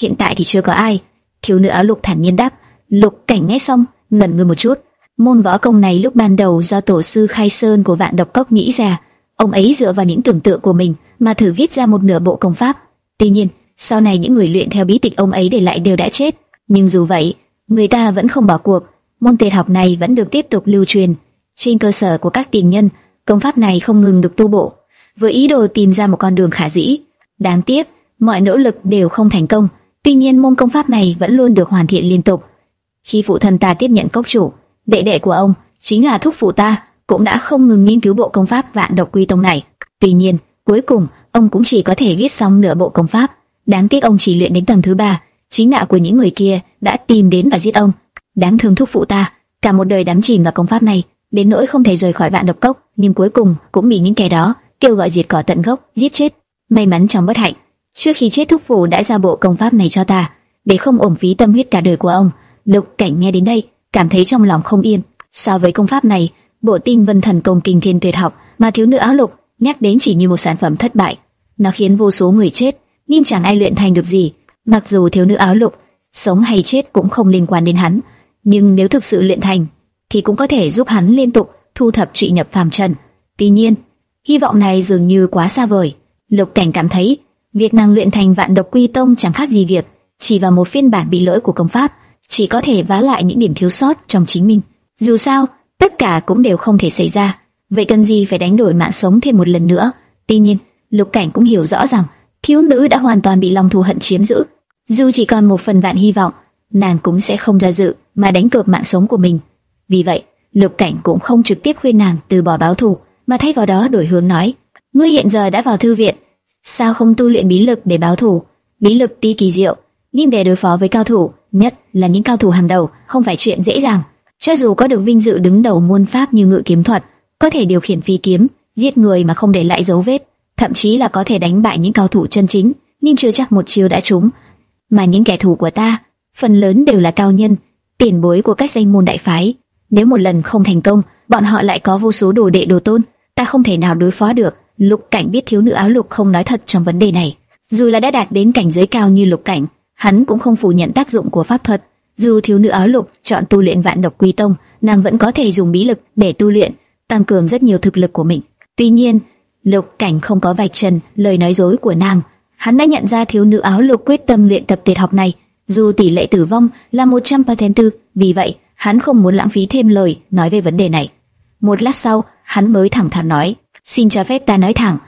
Hiện tại thì chưa có ai. Thiếu nữ áo lục thản nhiên đáp. Lục cảnh nghe xong, ngẩn người một chút. Môn võ công này lúc ban đầu do tổ sư Khai Sơn của Vạn Độc Cốc nghĩ ra, ông ấy dựa vào những tưởng tượng của mình mà thử viết ra một nửa bộ công pháp. Tuy nhiên, sau này những người luyện theo bí tịch ông ấy để lại đều đã chết. Nhưng dù vậy, người ta vẫn không bỏ cuộc. Môn tuyệt học này vẫn được tiếp tục lưu truyền. Trên cơ sở của các tiền nhân, công pháp này không ngừng được tu bộ, với ý đồ tìm ra một con đường khả dĩ. Đáng tiếc, mọi nỗ lực đều không thành công. Tuy nhiên môn công pháp này vẫn luôn được hoàn thiện liên tục. Khi phụ thân ta tiếp nhận cốc chủ, đệ đệ của ông chính là thúc phụ ta, cũng đã không ngừng nghiên cứu bộ công pháp vạn độc quy tông này. Tuy nhiên, cuối cùng ông cũng chỉ có thể viết xong nửa bộ công pháp. Đáng tiếc ông chỉ luyện đến tầng thứ ba, chính đạo của những người kia đã tìm đến và giết ông. Đáng thương thúc phụ ta, cả một đời đắm chìm vào công pháp này, đến nỗi không thể rời khỏi vạn độc cốc, nhưng cuối cùng cũng bị những kẻ đó kêu gọi diệt cỏ tận gốc, giết chết. May mắn trong bất hạnh, trước khi chết thúc phụ đã ra bộ công pháp này cho ta, để không uổng phí tâm huyết cả đời của ông. Lục Cảnh nghe đến đây, cảm thấy trong lòng không yên. So với công pháp này, bộ tinh vân thần công kinh thiên tuyệt học mà thiếu nữ áo lục nhắc đến chỉ như một sản phẩm thất bại. Nó khiến vô số người chết, nhưng chẳng ai luyện thành được gì. Mặc dù thiếu nữ áo lục sống hay chết cũng không liên quan đến hắn, nhưng nếu thực sự luyện thành, thì cũng có thể giúp hắn liên tục thu thập trị nhập phàm trần. Tuy nhiên, hy vọng này dường như quá xa vời. Lục Cảnh cảm thấy việc nàng luyện thành vạn độc quy tông chẳng khác gì việc chỉ vào một phiên bản bị lỗi của công pháp, chỉ có thể vá lại những điểm thiếu sót trong chính mình. Dù sao, cả cũng đều không thể xảy ra, vậy cần gì phải đánh đổi mạng sống thêm một lần nữa? Tuy nhiên, Lục Cảnh cũng hiểu rõ rằng thiếu nữ đã hoàn toàn bị lòng thù hận chiếm giữ. Dù chỉ còn một phần vạn hy vọng, nàng cũng sẽ không do dự mà đánh cược mạng sống của mình. Vì vậy, Lục Cảnh cũng không trực tiếp khuyên nàng từ bỏ báo thù, mà thay vào đó đổi hướng nói: "Ngươi hiện giờ đã vào thư viện, sao không tu luyện bí lực để báo thù? Bí lực tuy kỳ diệu, nhưng để đối phó với cao thủ, nhất là những cao thủ hàng đầu, không phải chuyện dễ dàng. Cho dù có được vinh dự đứng đầu môn pháp như ngự kiếm thuật, có thể điều khiển phi kiếm, giết người mà không để lại dấu vết, thậm chí là có thể đánh bại những cao thủ chân chính, nhưng chưa chắc một chiêu đã trúng. Mà những kẻ thù của ta, phần lớn đều là cao nhân, tiền bối của các danh môn đại phái. Nếu một lần không thành công, bọn họ lại có vô số đồ đệ đồ tôn, ta không thể nào đối phó được. Lục Cảnh biết thiếu nữ áo lục không nói thật trong vấn đề này. Dù là đã đạt đến cảnh giới cao như Lục Cảnh, hắn cũng không phủ nhận tác dụng của pháp thuật. Dù thiếu nữ áo lục chọn tu luyện vạn độc quy tông, nàng vẫn có thể dùng bí lực để tu luyện, tăng cường rất nhiều thực lực của mình. Tuy nhiên, Lục Cảnh không có vạch trần lời nói dối của nàng. Hắn đã nhận ra thiếu nữ áo lục quyết tâm luyện tập tuyệt học này, dù tỷ lệ tử vong là 100%, vì vậy hắn không muốn lãng phí thêm lời nói về vấn đề này. Một lát sau, hắn mới thẳng thắn nói: "Xin cho phép ta nói thẳng,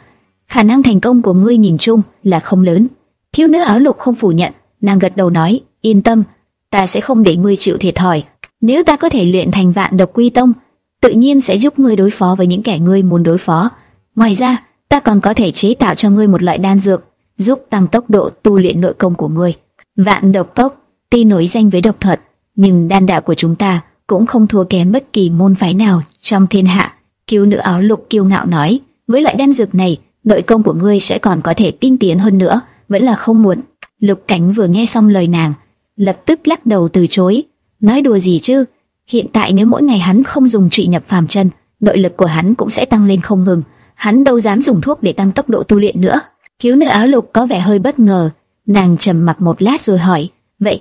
khả năng thành công của ngươi nhìn chung là không lớn. Thiếu nữ áo lục không phủ nhận, nàng gật đầu nói, yên tâm, ta sẽ không để ngươi chịu thiệt thòi. Nếu ta có thể luyện thành vạn độc quy tông, tự nhiên sẽ giúp ngươi đối phó với những kẻ ngươi muốn đối phó. Ngoài ra, ta còn có thể chế tạo cho ngươi một loại đan dược, giúp tăng tốc độ tu luyện nội công của ngươi. Vạn độc tốc, tuy nổi danh với độc thuật, nhưng đan đạo của chúng ta cũng không thua kém bất kỳ môn phái nào trong thiên hạ. Kiêu nữ áo lục kiêu ngạo nói, với loại đan dược này, nội công của ngươi sẽ còn có thể tinh tiến hơn nữa, vẫn là không muốn. Lục Cảnh vừa nghe xong lời nàng, lập tức lắc đầu từ chối, nói đùa gì chứ? Hiện tại nếu mỗi ngày hắn không dùng trị nhập phàm chân, nội lực của hắn cũng sẽ tăng lên không ngừng. Hắn đâu dám dùng thuốc để tăng tốc độ tu luyện nữa. Thiếu nữ áo lục có vẻ hơi bất ngờ, nàng trầm mặc một lát rồi hỏi, vậy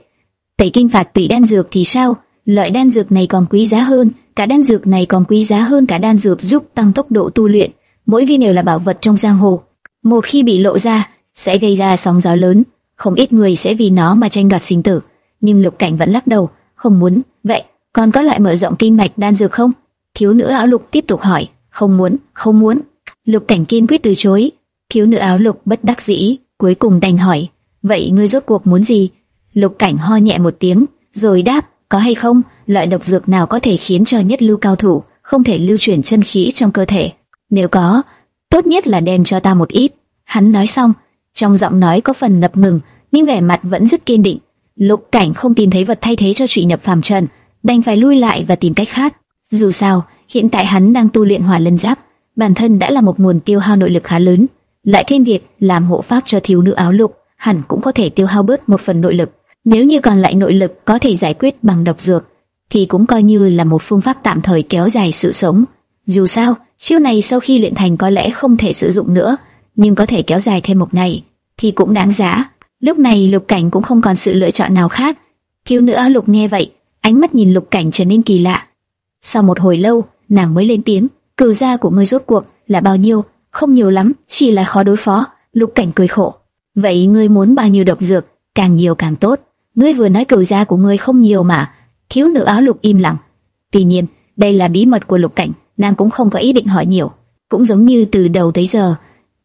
tẩy kinh phạt tùy đan dược thì sao? Loại đan dược này còn quý giá hơn, cả đan dược này còn quý giá hơn cả đan dược giúp tăng tốc độ tu luyện. Mỗi viên đều là bảo vật trong giang hồ. Một khi bị lộ ra, sẽ gây ra sóng gió lớn, không ít người sẽ vì nó mà tranh đoạt sinh tử. Nhưng Lục Cảnh vẫn lắc đầu, không muốn. Vậy, còn có lại mở rộng kinh mạch đan dược không? Thiếu nữ áo lục tiếp tục hỏi. Không muốn, không muốn. Lục Cảnh kiên quyết từ chối. Thiếu nữ áo lục bất đắc dĩ, cuối cùng đành hỏi. Vậy ngươi rốt cuộc muốn gì? Lục Cảnh ho nhẹ một tiếng, rồi đáp, có hay không? Loại độc dược nào có thể khiến cho nhất lưu cao thủ không thể lưu chuyển chân khí trong cơ thể? Nếu có, tốt nhất là đem cho ta một ít. Hắn nói xong, trong giọng nói có phần ngập ngừng, nhưng vẻ mặt vẫn rất kiên định. Lục Cảnh không tìm thấy vật thay thế cho trụy nhập phàm trần, đành phải lui lại và tìm cách khác. Dù sao, hiện tại hắn đang tu luyện hỏa lân giáp, bản thân đã là một nguồn tiêu hao nội lực khá lớn, lại thêm việc làm hộ pháp cho thiếu nữ áo lục, hẳn cũng có thể tiêu hao bớt một phần nội lực. Nếu như còn lại nội lực có thể giải quyết bằng độc dược, thì cũng coi như là một phương pháp tạm thời kéo dài sự sống. Dù sao, chiêu này sau khi luyện thành có lẽ không thể sử dụng nữa, nhưng có thể kéo dài thêm một ngày thì cũng đáng giá. Lúc này Lục Cảnh cũng không còn sự lựa chọn nào khác. Thiếu nữ áo lục nghe vậy, ánh mắt nhìn Lục Cảnh trở nên kỳ lạ. Sau một hồi lâu, nàng mới lên tiếng, cừu gia của ngươi rốt cuộc là bao nhiêu? Không nhiều lắm, chỉ là khó đối phó. Lục Cảnh cười khổ. Vậy ngươi muốn bao nhiêu độc dược? Càng nhiều càng tốt. Ngươi vừa nói cừu gia của ngươi không nhiều mà. Thiếu nữ áo lục im lặng. Tuy nhiên, đây là bí mật của Lục Cảnh, nàng cũng không có ý định hỏi nhiều. Cũng giống như từ đầu tới giờ,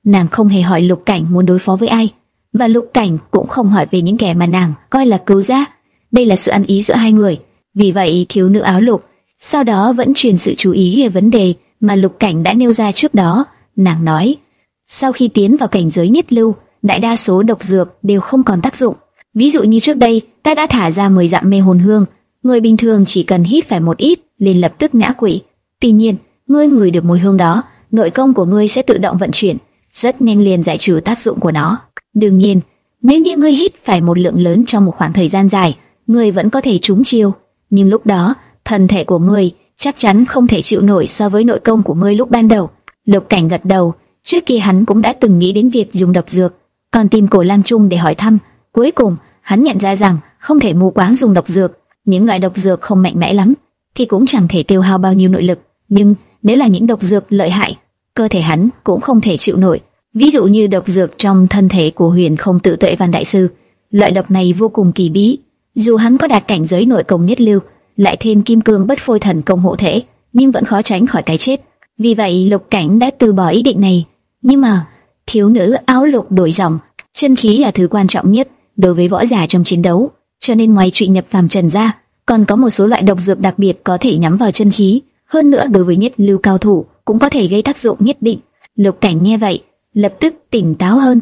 nàng không hề hỏi Lục Cảnh muốn đối phó với ai, và Lục Cảnh cũng không hỏi về những kẻ mà nàng coi là cứu giá. Đây là sự ăn ý giữa hai người. Vì vậy, thiếu nữ áo lục sau đó vẫn truyền sự chú ý về vấn đề mà Lục Cảnh đã nêu ra trước đó. Nàng nói, sau khi tiến vào cảnh giới nhất lưu, đại đa số độc dược đều không còn tác dụng. Ví dụ như trước đây, ta đã thả ra 10 dạng mê hồn hương, người bình thường chỉ cần hít phải một ít, liền lập tức ngã quỵ. Tuy nhiên, ngươi ngửi được mùi hương đó, nội công của ngươi sẽ tự động vận chuyển, rất nhanh liền giải trừ tác dụng của nó. Đương nhiên, nếu như ngươi hít phải một lượng lớn trong một khoảng thời gian dài, ngươi vẫn có thể trúng chiêu, nhưng lúc đó, thân thể của ngươi chắc chắn không thể chịu nổi so với nội công của ngươi lúc ban đầu. Lục Cảnh gật đầu, trước kia hắn cũng đã từng nghĩ đến việc dùng độc dược, còn tìm Cổ Lam Trung để hỏi thăm. Cuối cùng, hắn nhận ra rằng không thể mù quáng dùng độc dược, những loại độc dược không mạnh mẽ lắm thì cũng chẳng thể tiêu hao bao nhiêu nội lực, nhưng nếu là những độc dược lợi hại cơ thể hắn cũng không thể chịu nổi. Ví dụ như độc dược trong thân thể của Huyền Không Tự Tuệ Văn đại sư, loại độc này vô cùng kỳ bí, dù hắn có đạt cảnh giới nội công nhất lưu, lại thêm kim cương bất phôi thần công hộ thể, nhưng vẫn khó tránh khỏi cái chết. Vì vậy, Lục Cảnh đã từ bỏ ý định này. Nhưng mà, thiếu nữ áo lục đổi giọng, chân khí là thứ quan trọng nhất đối với võ giả trong chiến đấu, cho nên ngoài chuyện nhập phàm trần ra, còn có một số loại độc dược đặc biệt có thể nhắm vào chân khí, hơn nữa đối với nhất lưu cao thủ cũng có thể gây tác dụng nhất định. Lục Cảnh nghe vậy, lập tức tỉnh táo hơn.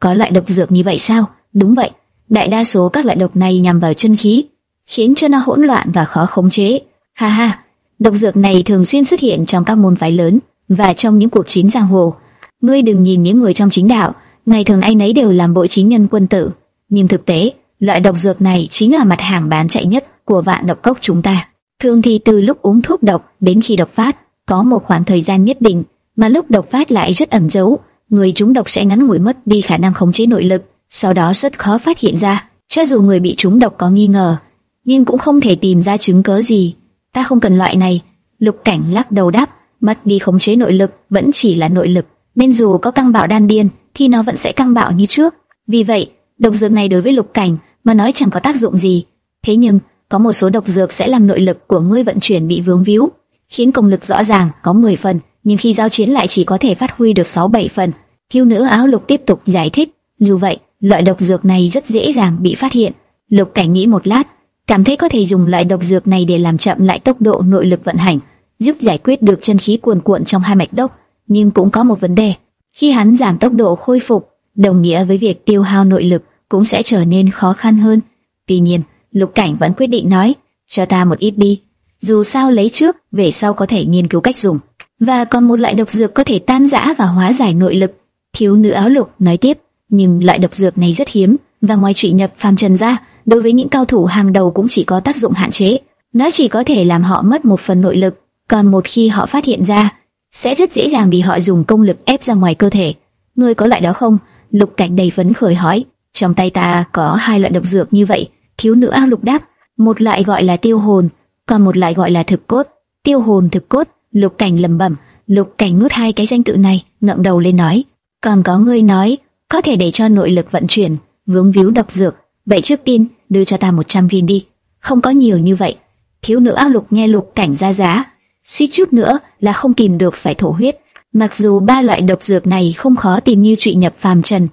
Có loại độc dược như vậy sao? Đúng vậy, đại đa số các loại độc này nhằm vào chân khí, khiến cho nó hỗn loạn và khó khống chế. Ha ha, độc dược này thường xuyên xuất hiện trong các môn phái lớn và trong những cuộc chiến giang hồ. Ngươi đừng nhìn những người trong chính đạo, ngày thường ai nấy đều làm bộ chính nhân quân tử, nhưng thực tế, loại độc dược này chính là mặt hàng bán chạy nhất của vạn độc cốc chúng ta. Thường thì từ lúc uống thuốc độc đến khi độc phát, có một khoảng thời gian nhất định, mà lúc độc phát lại rất ẩn giấu, người trúng độc sẽ ngắn ngủi mất đi khả năng khống chế nội lực, sau đó rất khó phát hiện ra. Cho dù người bị trúng độc có nghi ngờ, nhưng cũng không thể tìm ra chứng cớ gì. Ta không cần loại này. Lục Cảnh lắc đầu đáp, mất đi khống chế nội lực vẫn chỉ là nội lực, nên dù có căng bạo đan điên thì nó vẫn sẽ căng bạo như trước. Vì vậy, độc dược này đối với Lục Cảnh mà nói chẳng có tác dụng gì. Thế nhưng, có một số độc dược sẽ làm nội lực của ngươi vận chuyển bị vướng víu, khiến công lực rõ ràng có 10 phần, nhưng khi giao chiến lại chỉ có thể phát huy được 6-7 phần. Thiếu nữ áo lục tiếp tục giải thích, dù vậy, loại độc dược này rất dễ dàng bị phát hiện. Lục Cảnh nghĩ một lát, cảm thấy có thể dùng loại độc dược này để làm chậm lại tốc độ nội lực vận hành, giúp giải quyết được chân khí cuồn cuộn trong hai mạch đốc. Nhưng cũng có một vấn đề, khi hắn giảm tốc độ khôi phục, đồng nghĩa với việc tiêu hao nội lực cũng sẽ trở nên khó khăn hơn. Tuy nhiên, Lục Cảnh vẫn quyết định nói, cho ta một ít đi. Dù sao lấy trước, về sau có thể nghiên cứu cách dùng. Và còn một loại độc dược có thể tan rã và hóa giải nội lực. Thiếu nữ áo lục nói tiếp, nhưng loại độc dược này rất hiếm, và ngoài trị nhập phàm trần ra, đối với những cao thủ hàng đầu cũng chỉ có tác dụng hạn chế. Nó chỉ có thể làm họ mất một phần nội lực, còn một khi họ phát hiện ra, sẽ rất dễ dàng bị họ dùng công lực ép ra ngoài cơ thể. Ngươi có loại đó không? Lục Cảnh đầy phấn khởi hỏi. Trong tay ta có hai loại độc dược như vậy. Thiếu nữ áo lục đáp, một loại gọi là tiêu hồn, còn một loại gọi là thực cốt. Tiêu hồn thực cốt, Lục Cảnh lẩm bẩm. Lục Cảnh nuốt hai cái danh tự này, ngậm đầu lên nói. Còn có ngươi nói, có thể để cho nội lực vận chuyển, vướng víu độc dược. Vậy trước tiên, đưa cho ta 100 viên đi. Không có nhiều như vậy. Thiếu nữ áo lục nghe Lục Cảnh ra giá, suýt chút nữa là không kìm được phải thổ huyết. Mặc dù ba loại độc dược này không khó tìm như trụy nhập phàm trần,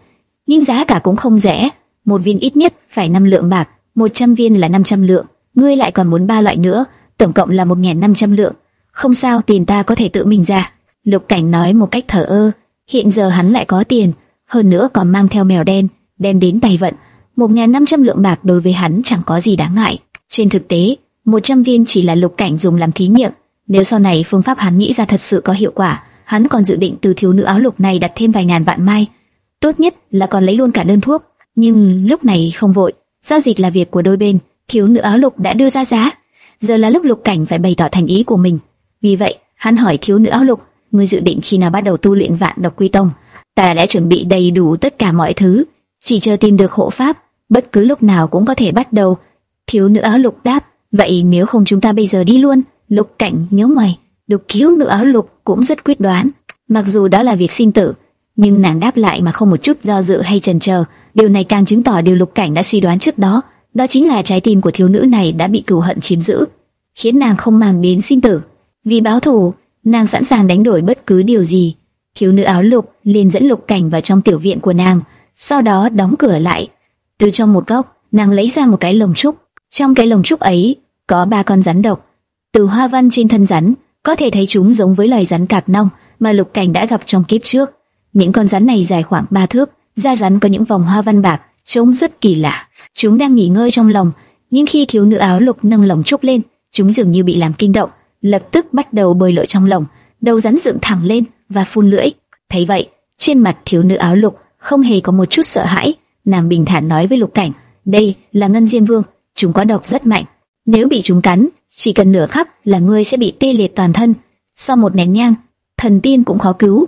nhưng giá cả cũng không rẻ. Một viên ít nhất phải 5 lượng bạc, 100 viên là 500 lượng. Ngươi lại còn muốn ba loại nữa, tổng cộng là 1.500 lượng. Không sao, tiền ta có thể tự mình ra. Lục Cảnh nói một cách thở ơ. Hiện giờ hắn lại có tiền, hơn nữa còn mang theo mèo đen, đem đến tay vận. 1.500 lượng bạc đối với hắn chẳng có gì đáng ngại. Trên thực tế, 100 viên chỉ là Lục Cảnh dùng làm thí nghiệm. Nếu sau này phương pháp hắn nghĩ ra thật sự có hiệu quả, hắn còn dự định từ thiếu nữ áo lục này đặt thêm vài ngàn vạn mai. Tốt nhất là còn lấy luôn cả đơn thuốc, nhưng lúc này không vội, giao dịch là việc của đôi bên. Thiếu nữ áo lục đã đưa ra giá, giờ là lúc Lục Cảnh phải bày tỏ thành ý của mình. Vì vậy, hắn hỏi thiếu nữ áo lục, ngươi dự định khi nào bắt đầu tu luyện vạn độc quy tông? Ta đã chuẩn bị đầy đủ tất cả mọi thứ, chỉ chờ tìm được hộ pháp, bất cứ lúc nào cũng có thể bắt đầu. Thiếu nữ áo lục đáp, vậy nếu không chúng ta bây giờ đi luôn? Lục Cảnh nhớ mày, Lục thiếu nữ áo lục cũng rất quyết đoán, mặc dù đó là việc sinh tử, nhưng nàng đáp lại mà không một chút do dự hay chần chờ. Điều này càng chứng tỏ điều Lục Cảnh đã suy đoán trước đó, đó chính là trái tim của thiếu nữ này đã bị cừu hận chiếm giữ, khiến nàng không màng đến sinh tử. Vì báo thù, nàng sẵn sàng đánh đổi bất cứ điều gì. Thiếu nữ áo lục liền dẫn Lục Cảnh vào trong tiểu viện của nàng, sau đó đóng cửa lại. Từ trong một góc, nàng lấy ra một cái lồng trúc. Trong cái lồng trúc ấy có ba con rắn độc. Từ hoa văn trên thân rắn, có thể thấy chúng giống với loài rắn cạp nong mà Lục Cảnh đã gặp trong kiếp trước. Những con rắn này dài khoảng 3 thước, da rắn có những vòng hoa văn bạc, trông rất kỳ lạ. Chúng đang nghỉ ngơi trong lồng, nhưng khi thiếu nữ áo lục nâng lồng trúc lên, chúng dường như bị làm kinh động, lập tức bắt đầu bơi lội trong lồng, đầu rắn dựng thẳng lên và phun lưỡi. Thấy vậy, trên mặt thiếu nữ áo lục không hề có một chút sợ hãi, nàng bình thản nói với Lục Cảnh, đây là ngân diêm vương, chúng có độc rất mạnh, nếu bị chúng cắn, chỉ cần nửa khắc là ngươi sẽ bị tê liệt toàn thân. Sau một nén nhang, thần tiên cũng khó cứu.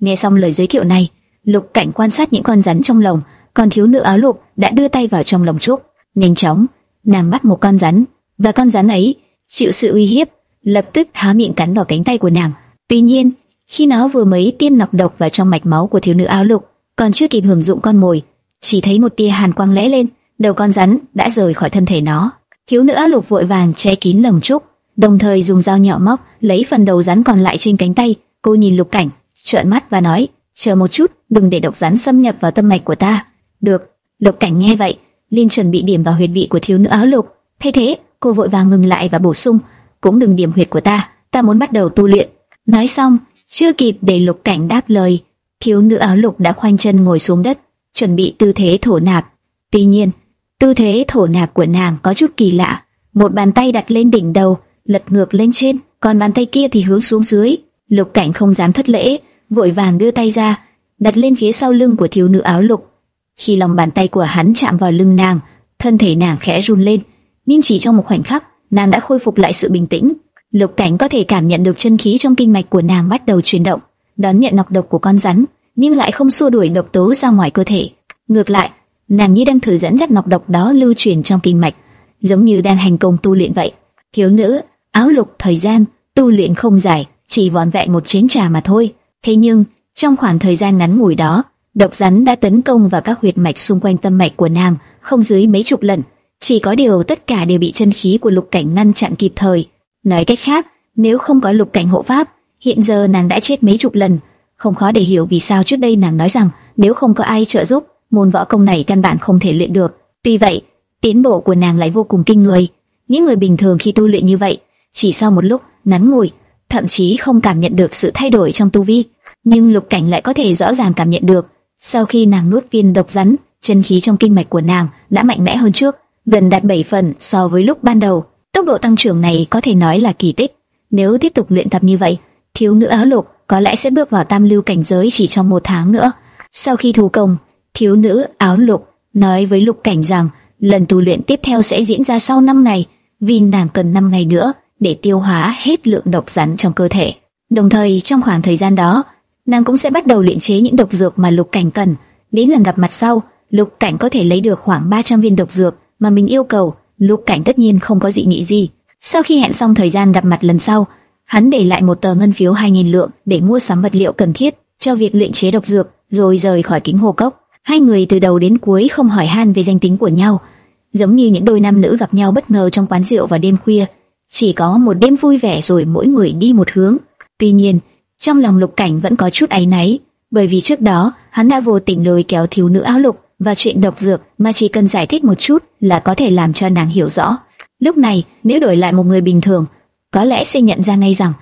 Nghe xong lời giới thiệu này, Lục Cảnh quan sát những con rắn trong lồng, còn thiếu nữ áo lục đã đưa tay vào trong lồng trúc. Nhanh chóng, nàng bắt một con rắn, và con rắn ấy chịu sự uy hiếp, lập tức há miệng cắn vào cánh tay của nàng. Tuy nhiên, khi nó vừa mới tiêm nọc độc vào trong mạch máu của thiếu nữ áo lục, còn chưa kịp hưởng dụng con mồi, chỉ thấy một tia hàn quang lóe lên, đầu con rắn đã rời khỏi thân thể nó. Thiếu nữ áo lục vội vàng che kín lồng trúc, đồng thời dùng dao nhọn móc lấy phần đầu rắn còn lại trên cánh tay. Cô nhìn Lục Cảnh, trợn mắt và nói: chờ một chút, đừng để độc rắn xâm nhập vào tâm mạch của ta. Được. Lục Cảnh nghe vậy, liền chuẩn bị điểm vào huyệt vị của thiếu nữ áo lục. Thế thế, cô vội vàng ngừng lại và bổ sung: cũng đừng điểm huyệt của ta, ta muốn bắt đầu tu luyện. Nói xong, chưa kịp để Lục Cảnh đáp lời, thiếu nữ áo lục đã khoanh chân ngồi xuống đất, chuẩn bị tư thế thổ nạp. Tuy nhiên, Tư thế thổ nạp của nàng có chút kỳ lạ, một bàn tay đặt lên đỉnh đầu, lật ngược lên trên, còn bàn tay kia thì hướng xuống dưới. Lục Cảnh không dám thất lễ, vội vàng đưa tay ra, đặt lên phía sau lưng của thiếu nữ áo lục. Khi lòng bàn tay của hắn chạm vào lưng nàng, thân thể nàng khẽ run lên, nhưng chỉ trong một khoảnh khắc, nàng đã khôi phục lại sự bình tĩnh. Lục Cảnh có thể cảm nhận được chân khí trong kinh mạch của nàng bắt đầu chuyển động, đón nhận nọc độc của con rắn, nhưng lại không xua đuổi độc tố ra ngoài cơ thể. Ngược lại, nàng như đang thử dẫn dắt nọc độc đó lưu truyền trong kinh mạch, giống như đang hành công tu luyện vậy. Thiếu nữ, áo lục thời gian tu luyện không dài, chỉ vòn vẹn một chén trà mà thôi. Thế nhưng trong khoảng thời gian ngắn ngủi đó, độc rắn đã tấn công vào các huyệt mạch xung quanh tâm mạch của nàng không dưới mấy chục lần. Chỉ có điều tất cả đều bị chân khí của lục cảnh ngăn chặn kịp thời. Nói cách khác, nếu không có lục cảnh hộ pháp, hiện giờ nàng đã chết mấy chục lần. không khó để hiểu vì sao trước đây nàng nói rằng nếu không có ai trợ giúp, môn võ công này căn bản không thể luyện được. Tuy vậy, tiến bộ của nàng lại vô cùng kinh người. Những người bình thường khi tu luyện như vậy, chỉ sau một lúc ngắn ngủi, thậm chí không cảm nhận được sự thay đổi trong tu vi, nhưng Lục Cảnh lại có thể rõ ràng cảm nhận được. Sau khi nàng nuốt viên độc rắn, chân khí trong kinh mạch của nàng đã mạnh mẽ hơn trước, gần đạt 7 phần so với lúc ban đầu. Tốc độ tăng trưởng này có thể nói là kỳ tích. Nếu tiếp tục luyện tập như vậy, thiếu nữ áo lục có lẽ sẽ bước vào tam lưu cảnh giới chỉ trong một tháng nữa. Sau khi thu công, thiếu nữ áo lục nói với lục cảnh rằng lần tu luyện tiếp theo sẽ diễn ra sau 5 ngày, vì nàng cần 5 ngày nữa để tiêu hóa hết lượng độc rắn trong cơ thể. Đồng thời trong khoảng thời gian đó, nàng cũng sẽ bắt đầu luyện chế những độc dược mà lục cảnh cần. Đến lần gặp mặt sau, lục cảnh có thể lấy được khoảng 300 viên độc dược mà mình yêu cầu. Lục cảnh tất nhiên không có dị nghị gì. Sau khi hẹn xong thời gian gặp mặt lần sau, hắn để lại một tờ ngân phiếu 2.000 lượng để mua sắm vật liệu cần thiết cho việc luyện chế độc dược, rồi rời khỏi kính hồ cốc. Hai người từ đầu đến cuối không hỏi han về danh tính của nhau, giống như những đôi nam nữ gặp nhau bất ngờ trong quán rượu vào đêm khuya, chỉ có một đêm vui vẻ rồi mỗi người đi một hướng. Tuy nhiên, trong lòng Lục Cảnh vẫn có chút áy náy, bởi vì trước đó hắn đã vô tình lôi kéo thiếu nữ áo lục và chuyện độc dược mà chỉ cần giải thích một chút là có thể làm cho nàng hiểu rõ. Lúc này, nếu đổi lại một người bình thường, có lẽ sẽ nhận ra ngay rằng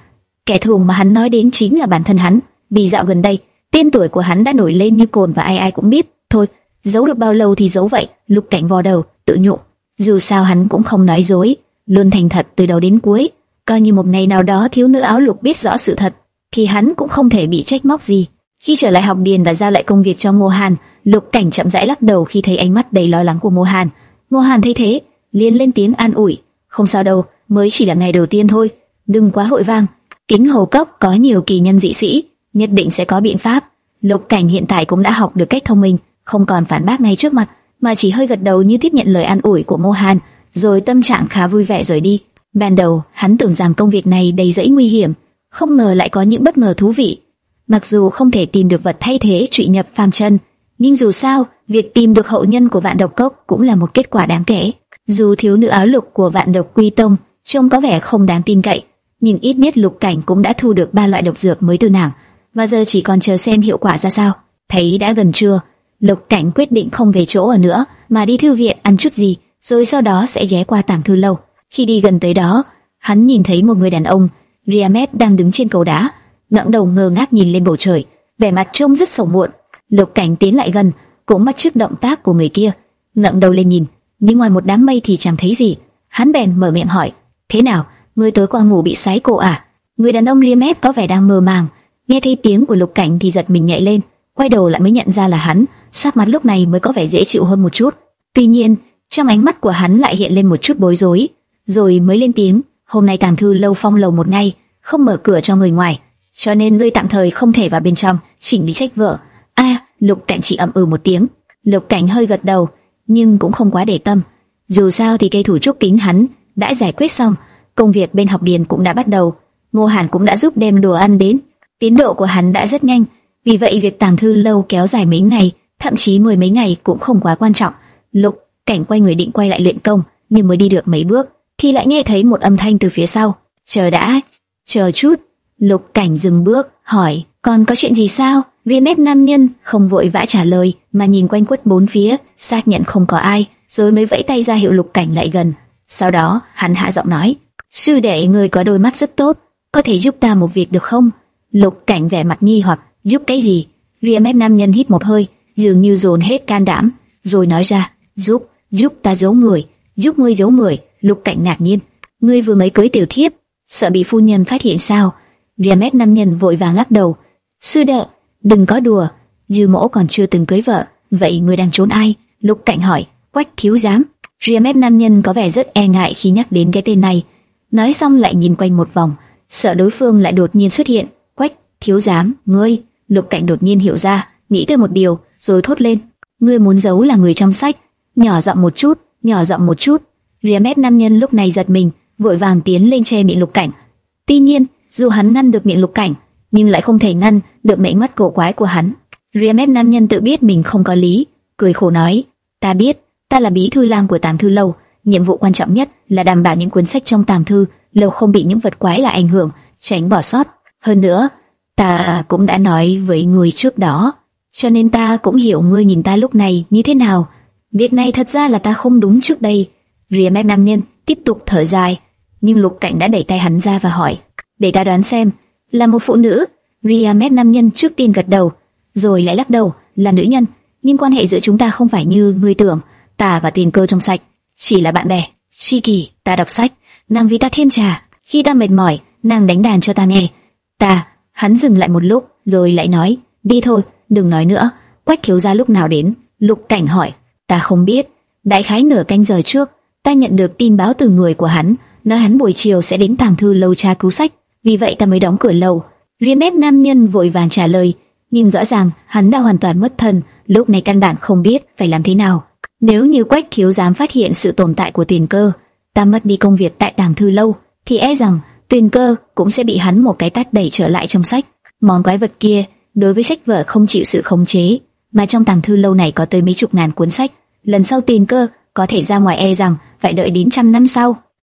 kẻ thù mà hắn nói đến chính là bản thân hắn. Vì dạo gần đây, tên tuổi của hắn đã nổi lên như cồn và ai ai cũng biết. Thôi, giấu được bao lâu thì giấu vậy. Lục Cảnh vò đầu, tự nhủ. Dù sao hắn cũng không nói dối, luôn thành thật từ đầu đến cuối. Coi như một ngày nào đó thiếu nữ áo lục biết rõ sự thật, thì hắn cũng không thể bị trách móc gì. Khi trở lại học điền và giao lại công việc cho Ngô Hàn, Lục Cảnh chậm rãi lắc đầu khi thấy ánh mắt đầy lo lắng của Ngô Hàn. Ngô Hàn thấy thế, liền lên tiếng an ủi, "Không sao đâu, mới chỉ là ngày đầu tiên thôi, đừng quá hội vang. Kính Hồ Cốc có nhiều kỳ nhân dị sĩ, nhất định sẽ có biện pháp." Lục Cảnh hiện tại cũng đã học được cách thông minh, không còn phản bác ngay trước mặt, mà chỉ hơi gật đầu như tiếp nhận lời an ủi của Ngô Hàn, rồi tâm trạng khá vui vẻ rời đi. Ban đầu, hắn tưởng rằng công việc này đầy rẫy nguy hiểm, không ngờ lại có những bất ngờ thú vị. Mặc dù không thể tìm được vật thay thế trụy nhập phàm chân, nhưng dù sao, việc tìm được hậu nhân của vạn độc cốc cũng là một kết quả đáng kể. Dù thiếu nữ áo lục của vạn độc quy tông trông có vẻ không đáng tin cậy, nhưng ít nhất lục cảnh cũng đã thu được ba loại độc dược mới từ nàng, và giờ chỉ còn chờ xem hiệu quả ra sao. Thấy đã gần trưa, lục cảnh quyết định không về chỗ ở nữa, mà đi thư viện ăn chút gì, rồi sau đó sẽ ghé qua tàng thư lâu. Khi đi gần tới đó, hắn nhìn thấy một người đàn ông, Riamet đang đứng trên cầu đá, ngẩng đầu ngơ ngác nhìn lên bầu trời, vẻ mặt trông rất sầu muộn. Lục Cảnh tiến lại gần, cũng mắt trước động tác của người kia, ngẩng đầu lên nhìn, nhưng ngoài một đám mây thì chẳng thấy gì. Hắn bèn mở miệng hỏi: "Thế nào, ngươi tối qua ngủ bị sái cổ à?" Người đàn ông Riamet có vẻ đang mơ màng, nghe thấy tiếng của Lục Cảnh thì giật mình nhảy lên, quay đầu lại mới nhận ra là hắn, sắc mặt lúc này mới có vẻ dễ chịu hơn một chút. Tuy nhiên, trong ánh mắt của hắn lại hiện lên một chút bối rối, rồi mới lên tiếng, hôm nay tàng thư lâu phong lầu một ngày, không mở cửa cho người ngoài, cho nên ngươi tạm thời không thể vào bên trong, chỉnh lý trách vợ. A, Lục Cảnh chỉ ậm ừ một tiếng, Lục Cảnh hơi gật đầu, nhưng cũng không quá để tâm. Dù sao thì cây thủ trúc kính hắn đã giải quyết xong, công việc bên học điền cũng đã bắt đầu, Ngô Hàn cũng đã giúp đem đồ ăn đến, tiến độ của hắn đã rất nhanh, vì vậy việc tàng thư lâu kéo dài mấy ngày, thậm chí mười mấy ngày cũng không quá quan trọng. Lục Cảnh quay người định quay lại luyện công, nhưng mới đi được mấy bước, thì lại nghe thấy một âm thanh từ phía sau. Chờ đã, chờ chút. Lục Cảnh dừng bước, hỏi, còn có chuyện gì sao? Rimet nam nhân không vội vã trả lời, mà nhìn quanh quất bốn phía, xác nhận không có ai, rồi mới vẫy tay ra hiệu Lục Cảnh lại gần. Sau đó, hắn hạ giọng nói, sư đệ người có đôi mắt rất tốt, có thể giúp ta một việc được không? Lục Cảnh vẻ mặt nghi hoặc, giúp cái gì? Rimet nam nhân hít một hơi, dường như dồn hết can đảm, rồi nói ra, giúp giúp ta giấu người, giúp ngươi giấu người. Lục Cảnh ngạc nhiên, ngươi vừa mới cưới tiểu thiếp, sợ bị phu nhân phát hiện sao? Rimet nam nhân vội vàng lắc đầu, sư đệ, đừng có đùa, dư mẫu còn chưa từng cưới vợ, vậy ngươi đang trốn ai? Lục Cảnh hỏi, quách thiếu giám. Riamet nam nhân có vẻ rất e ngại khi nhắc đến cái tên này, nói xong lại nhìn quanh một vòng, sợ đối phương lại đột nhiên xuất hiện. Quách thiếu giám, ngươi. Lục Cảnh đột nhiên hiểu ra, nghĩ tới một điều, rồi thốt lên, ngươi muốn giấu là người trong sách, nhỏ giọng một chút, nhỏ giọng một chút. Riamet nam nhân lúc này giật mình, vội vàng tiến lên che miệng Lục Cảnh. Tuy nhiên, dù hắn ngăn được miệng Lục Cảnh, nhưng lại không thể ngăn được mệnh mắt cổ quái của hắn. Riamet nam nhân tự biết mình không có lý, cười khổ nói: "Ta biết, ta là bí thư lang của tàng thư lâu, nhiệm vụ quan trọng nhất là đảm bảo những cuốn sách trong tàng thư lâu không bị những vật quái là ảnh hưởng, tránh bỏ sót. Hơn nữa, Ta cũng đã nói với người trước đó, cho nên ta cũng hiểu ngươi nhìn ta lúc này như thế nào. Việc này thật ra là ta không đúng trước đây. Rìa mép nam nhân tiếp tục thở dài, nhưng lục cảnh đã đẩy tay hắn ra và hỏi, để ta đoán xem, là một phụ nữ. Riamet nam nhân trước tiên gật đầu, rồi lại lắc đầu, là nữ nhân. Nhưng quan hệ giữa chúng ta không phải như người tưởng, ta và tiền cơ trong sạch, chỉ là bạn bè. Chi kỳ, ta đọc sách, nàng vì ta thêm trà. Khi ta mệt mỏi, nàng đánh đàn cho ta nghe. Ta, hắn dừng lại một lúc, rồi lại nói, đi thôi, đừng nói nữa. Quách thiếu gia lúc nào đến? Lục cảnh hỏi, ta không biết. Đại khái nửa canh giờ trước, ta nhận được tin báo từ người của hắn, nói hắn buổi chiều sẽ đến tàng thư lâu tra cứu sách. Vì vậy ta mới đóng cửa lầu. Rimet nam nhân vội vàng trả lời, nhưng rõ ràng hắn đã hoàn toàn mất thần, lúc này căn bản không biết phải làm thế nào. Nếu như Quách thiếu dám phát hiện sự tồn tại của tiền cơ, ta mất đi công việc tại tàng thư lâu, thì e rằng tiền cơ cũng sẽ bị hắn một cái tát đẩy trở lại trong sách. Món quái vật kia đối với sách vở không chịu sự khống chế, mà trong tàng thư lâu này có tới mấy chục ngàn cuốn sách. Lần sau tiền cơ có thể ra ngoài e rằng phải đợi đến trăm năm sau.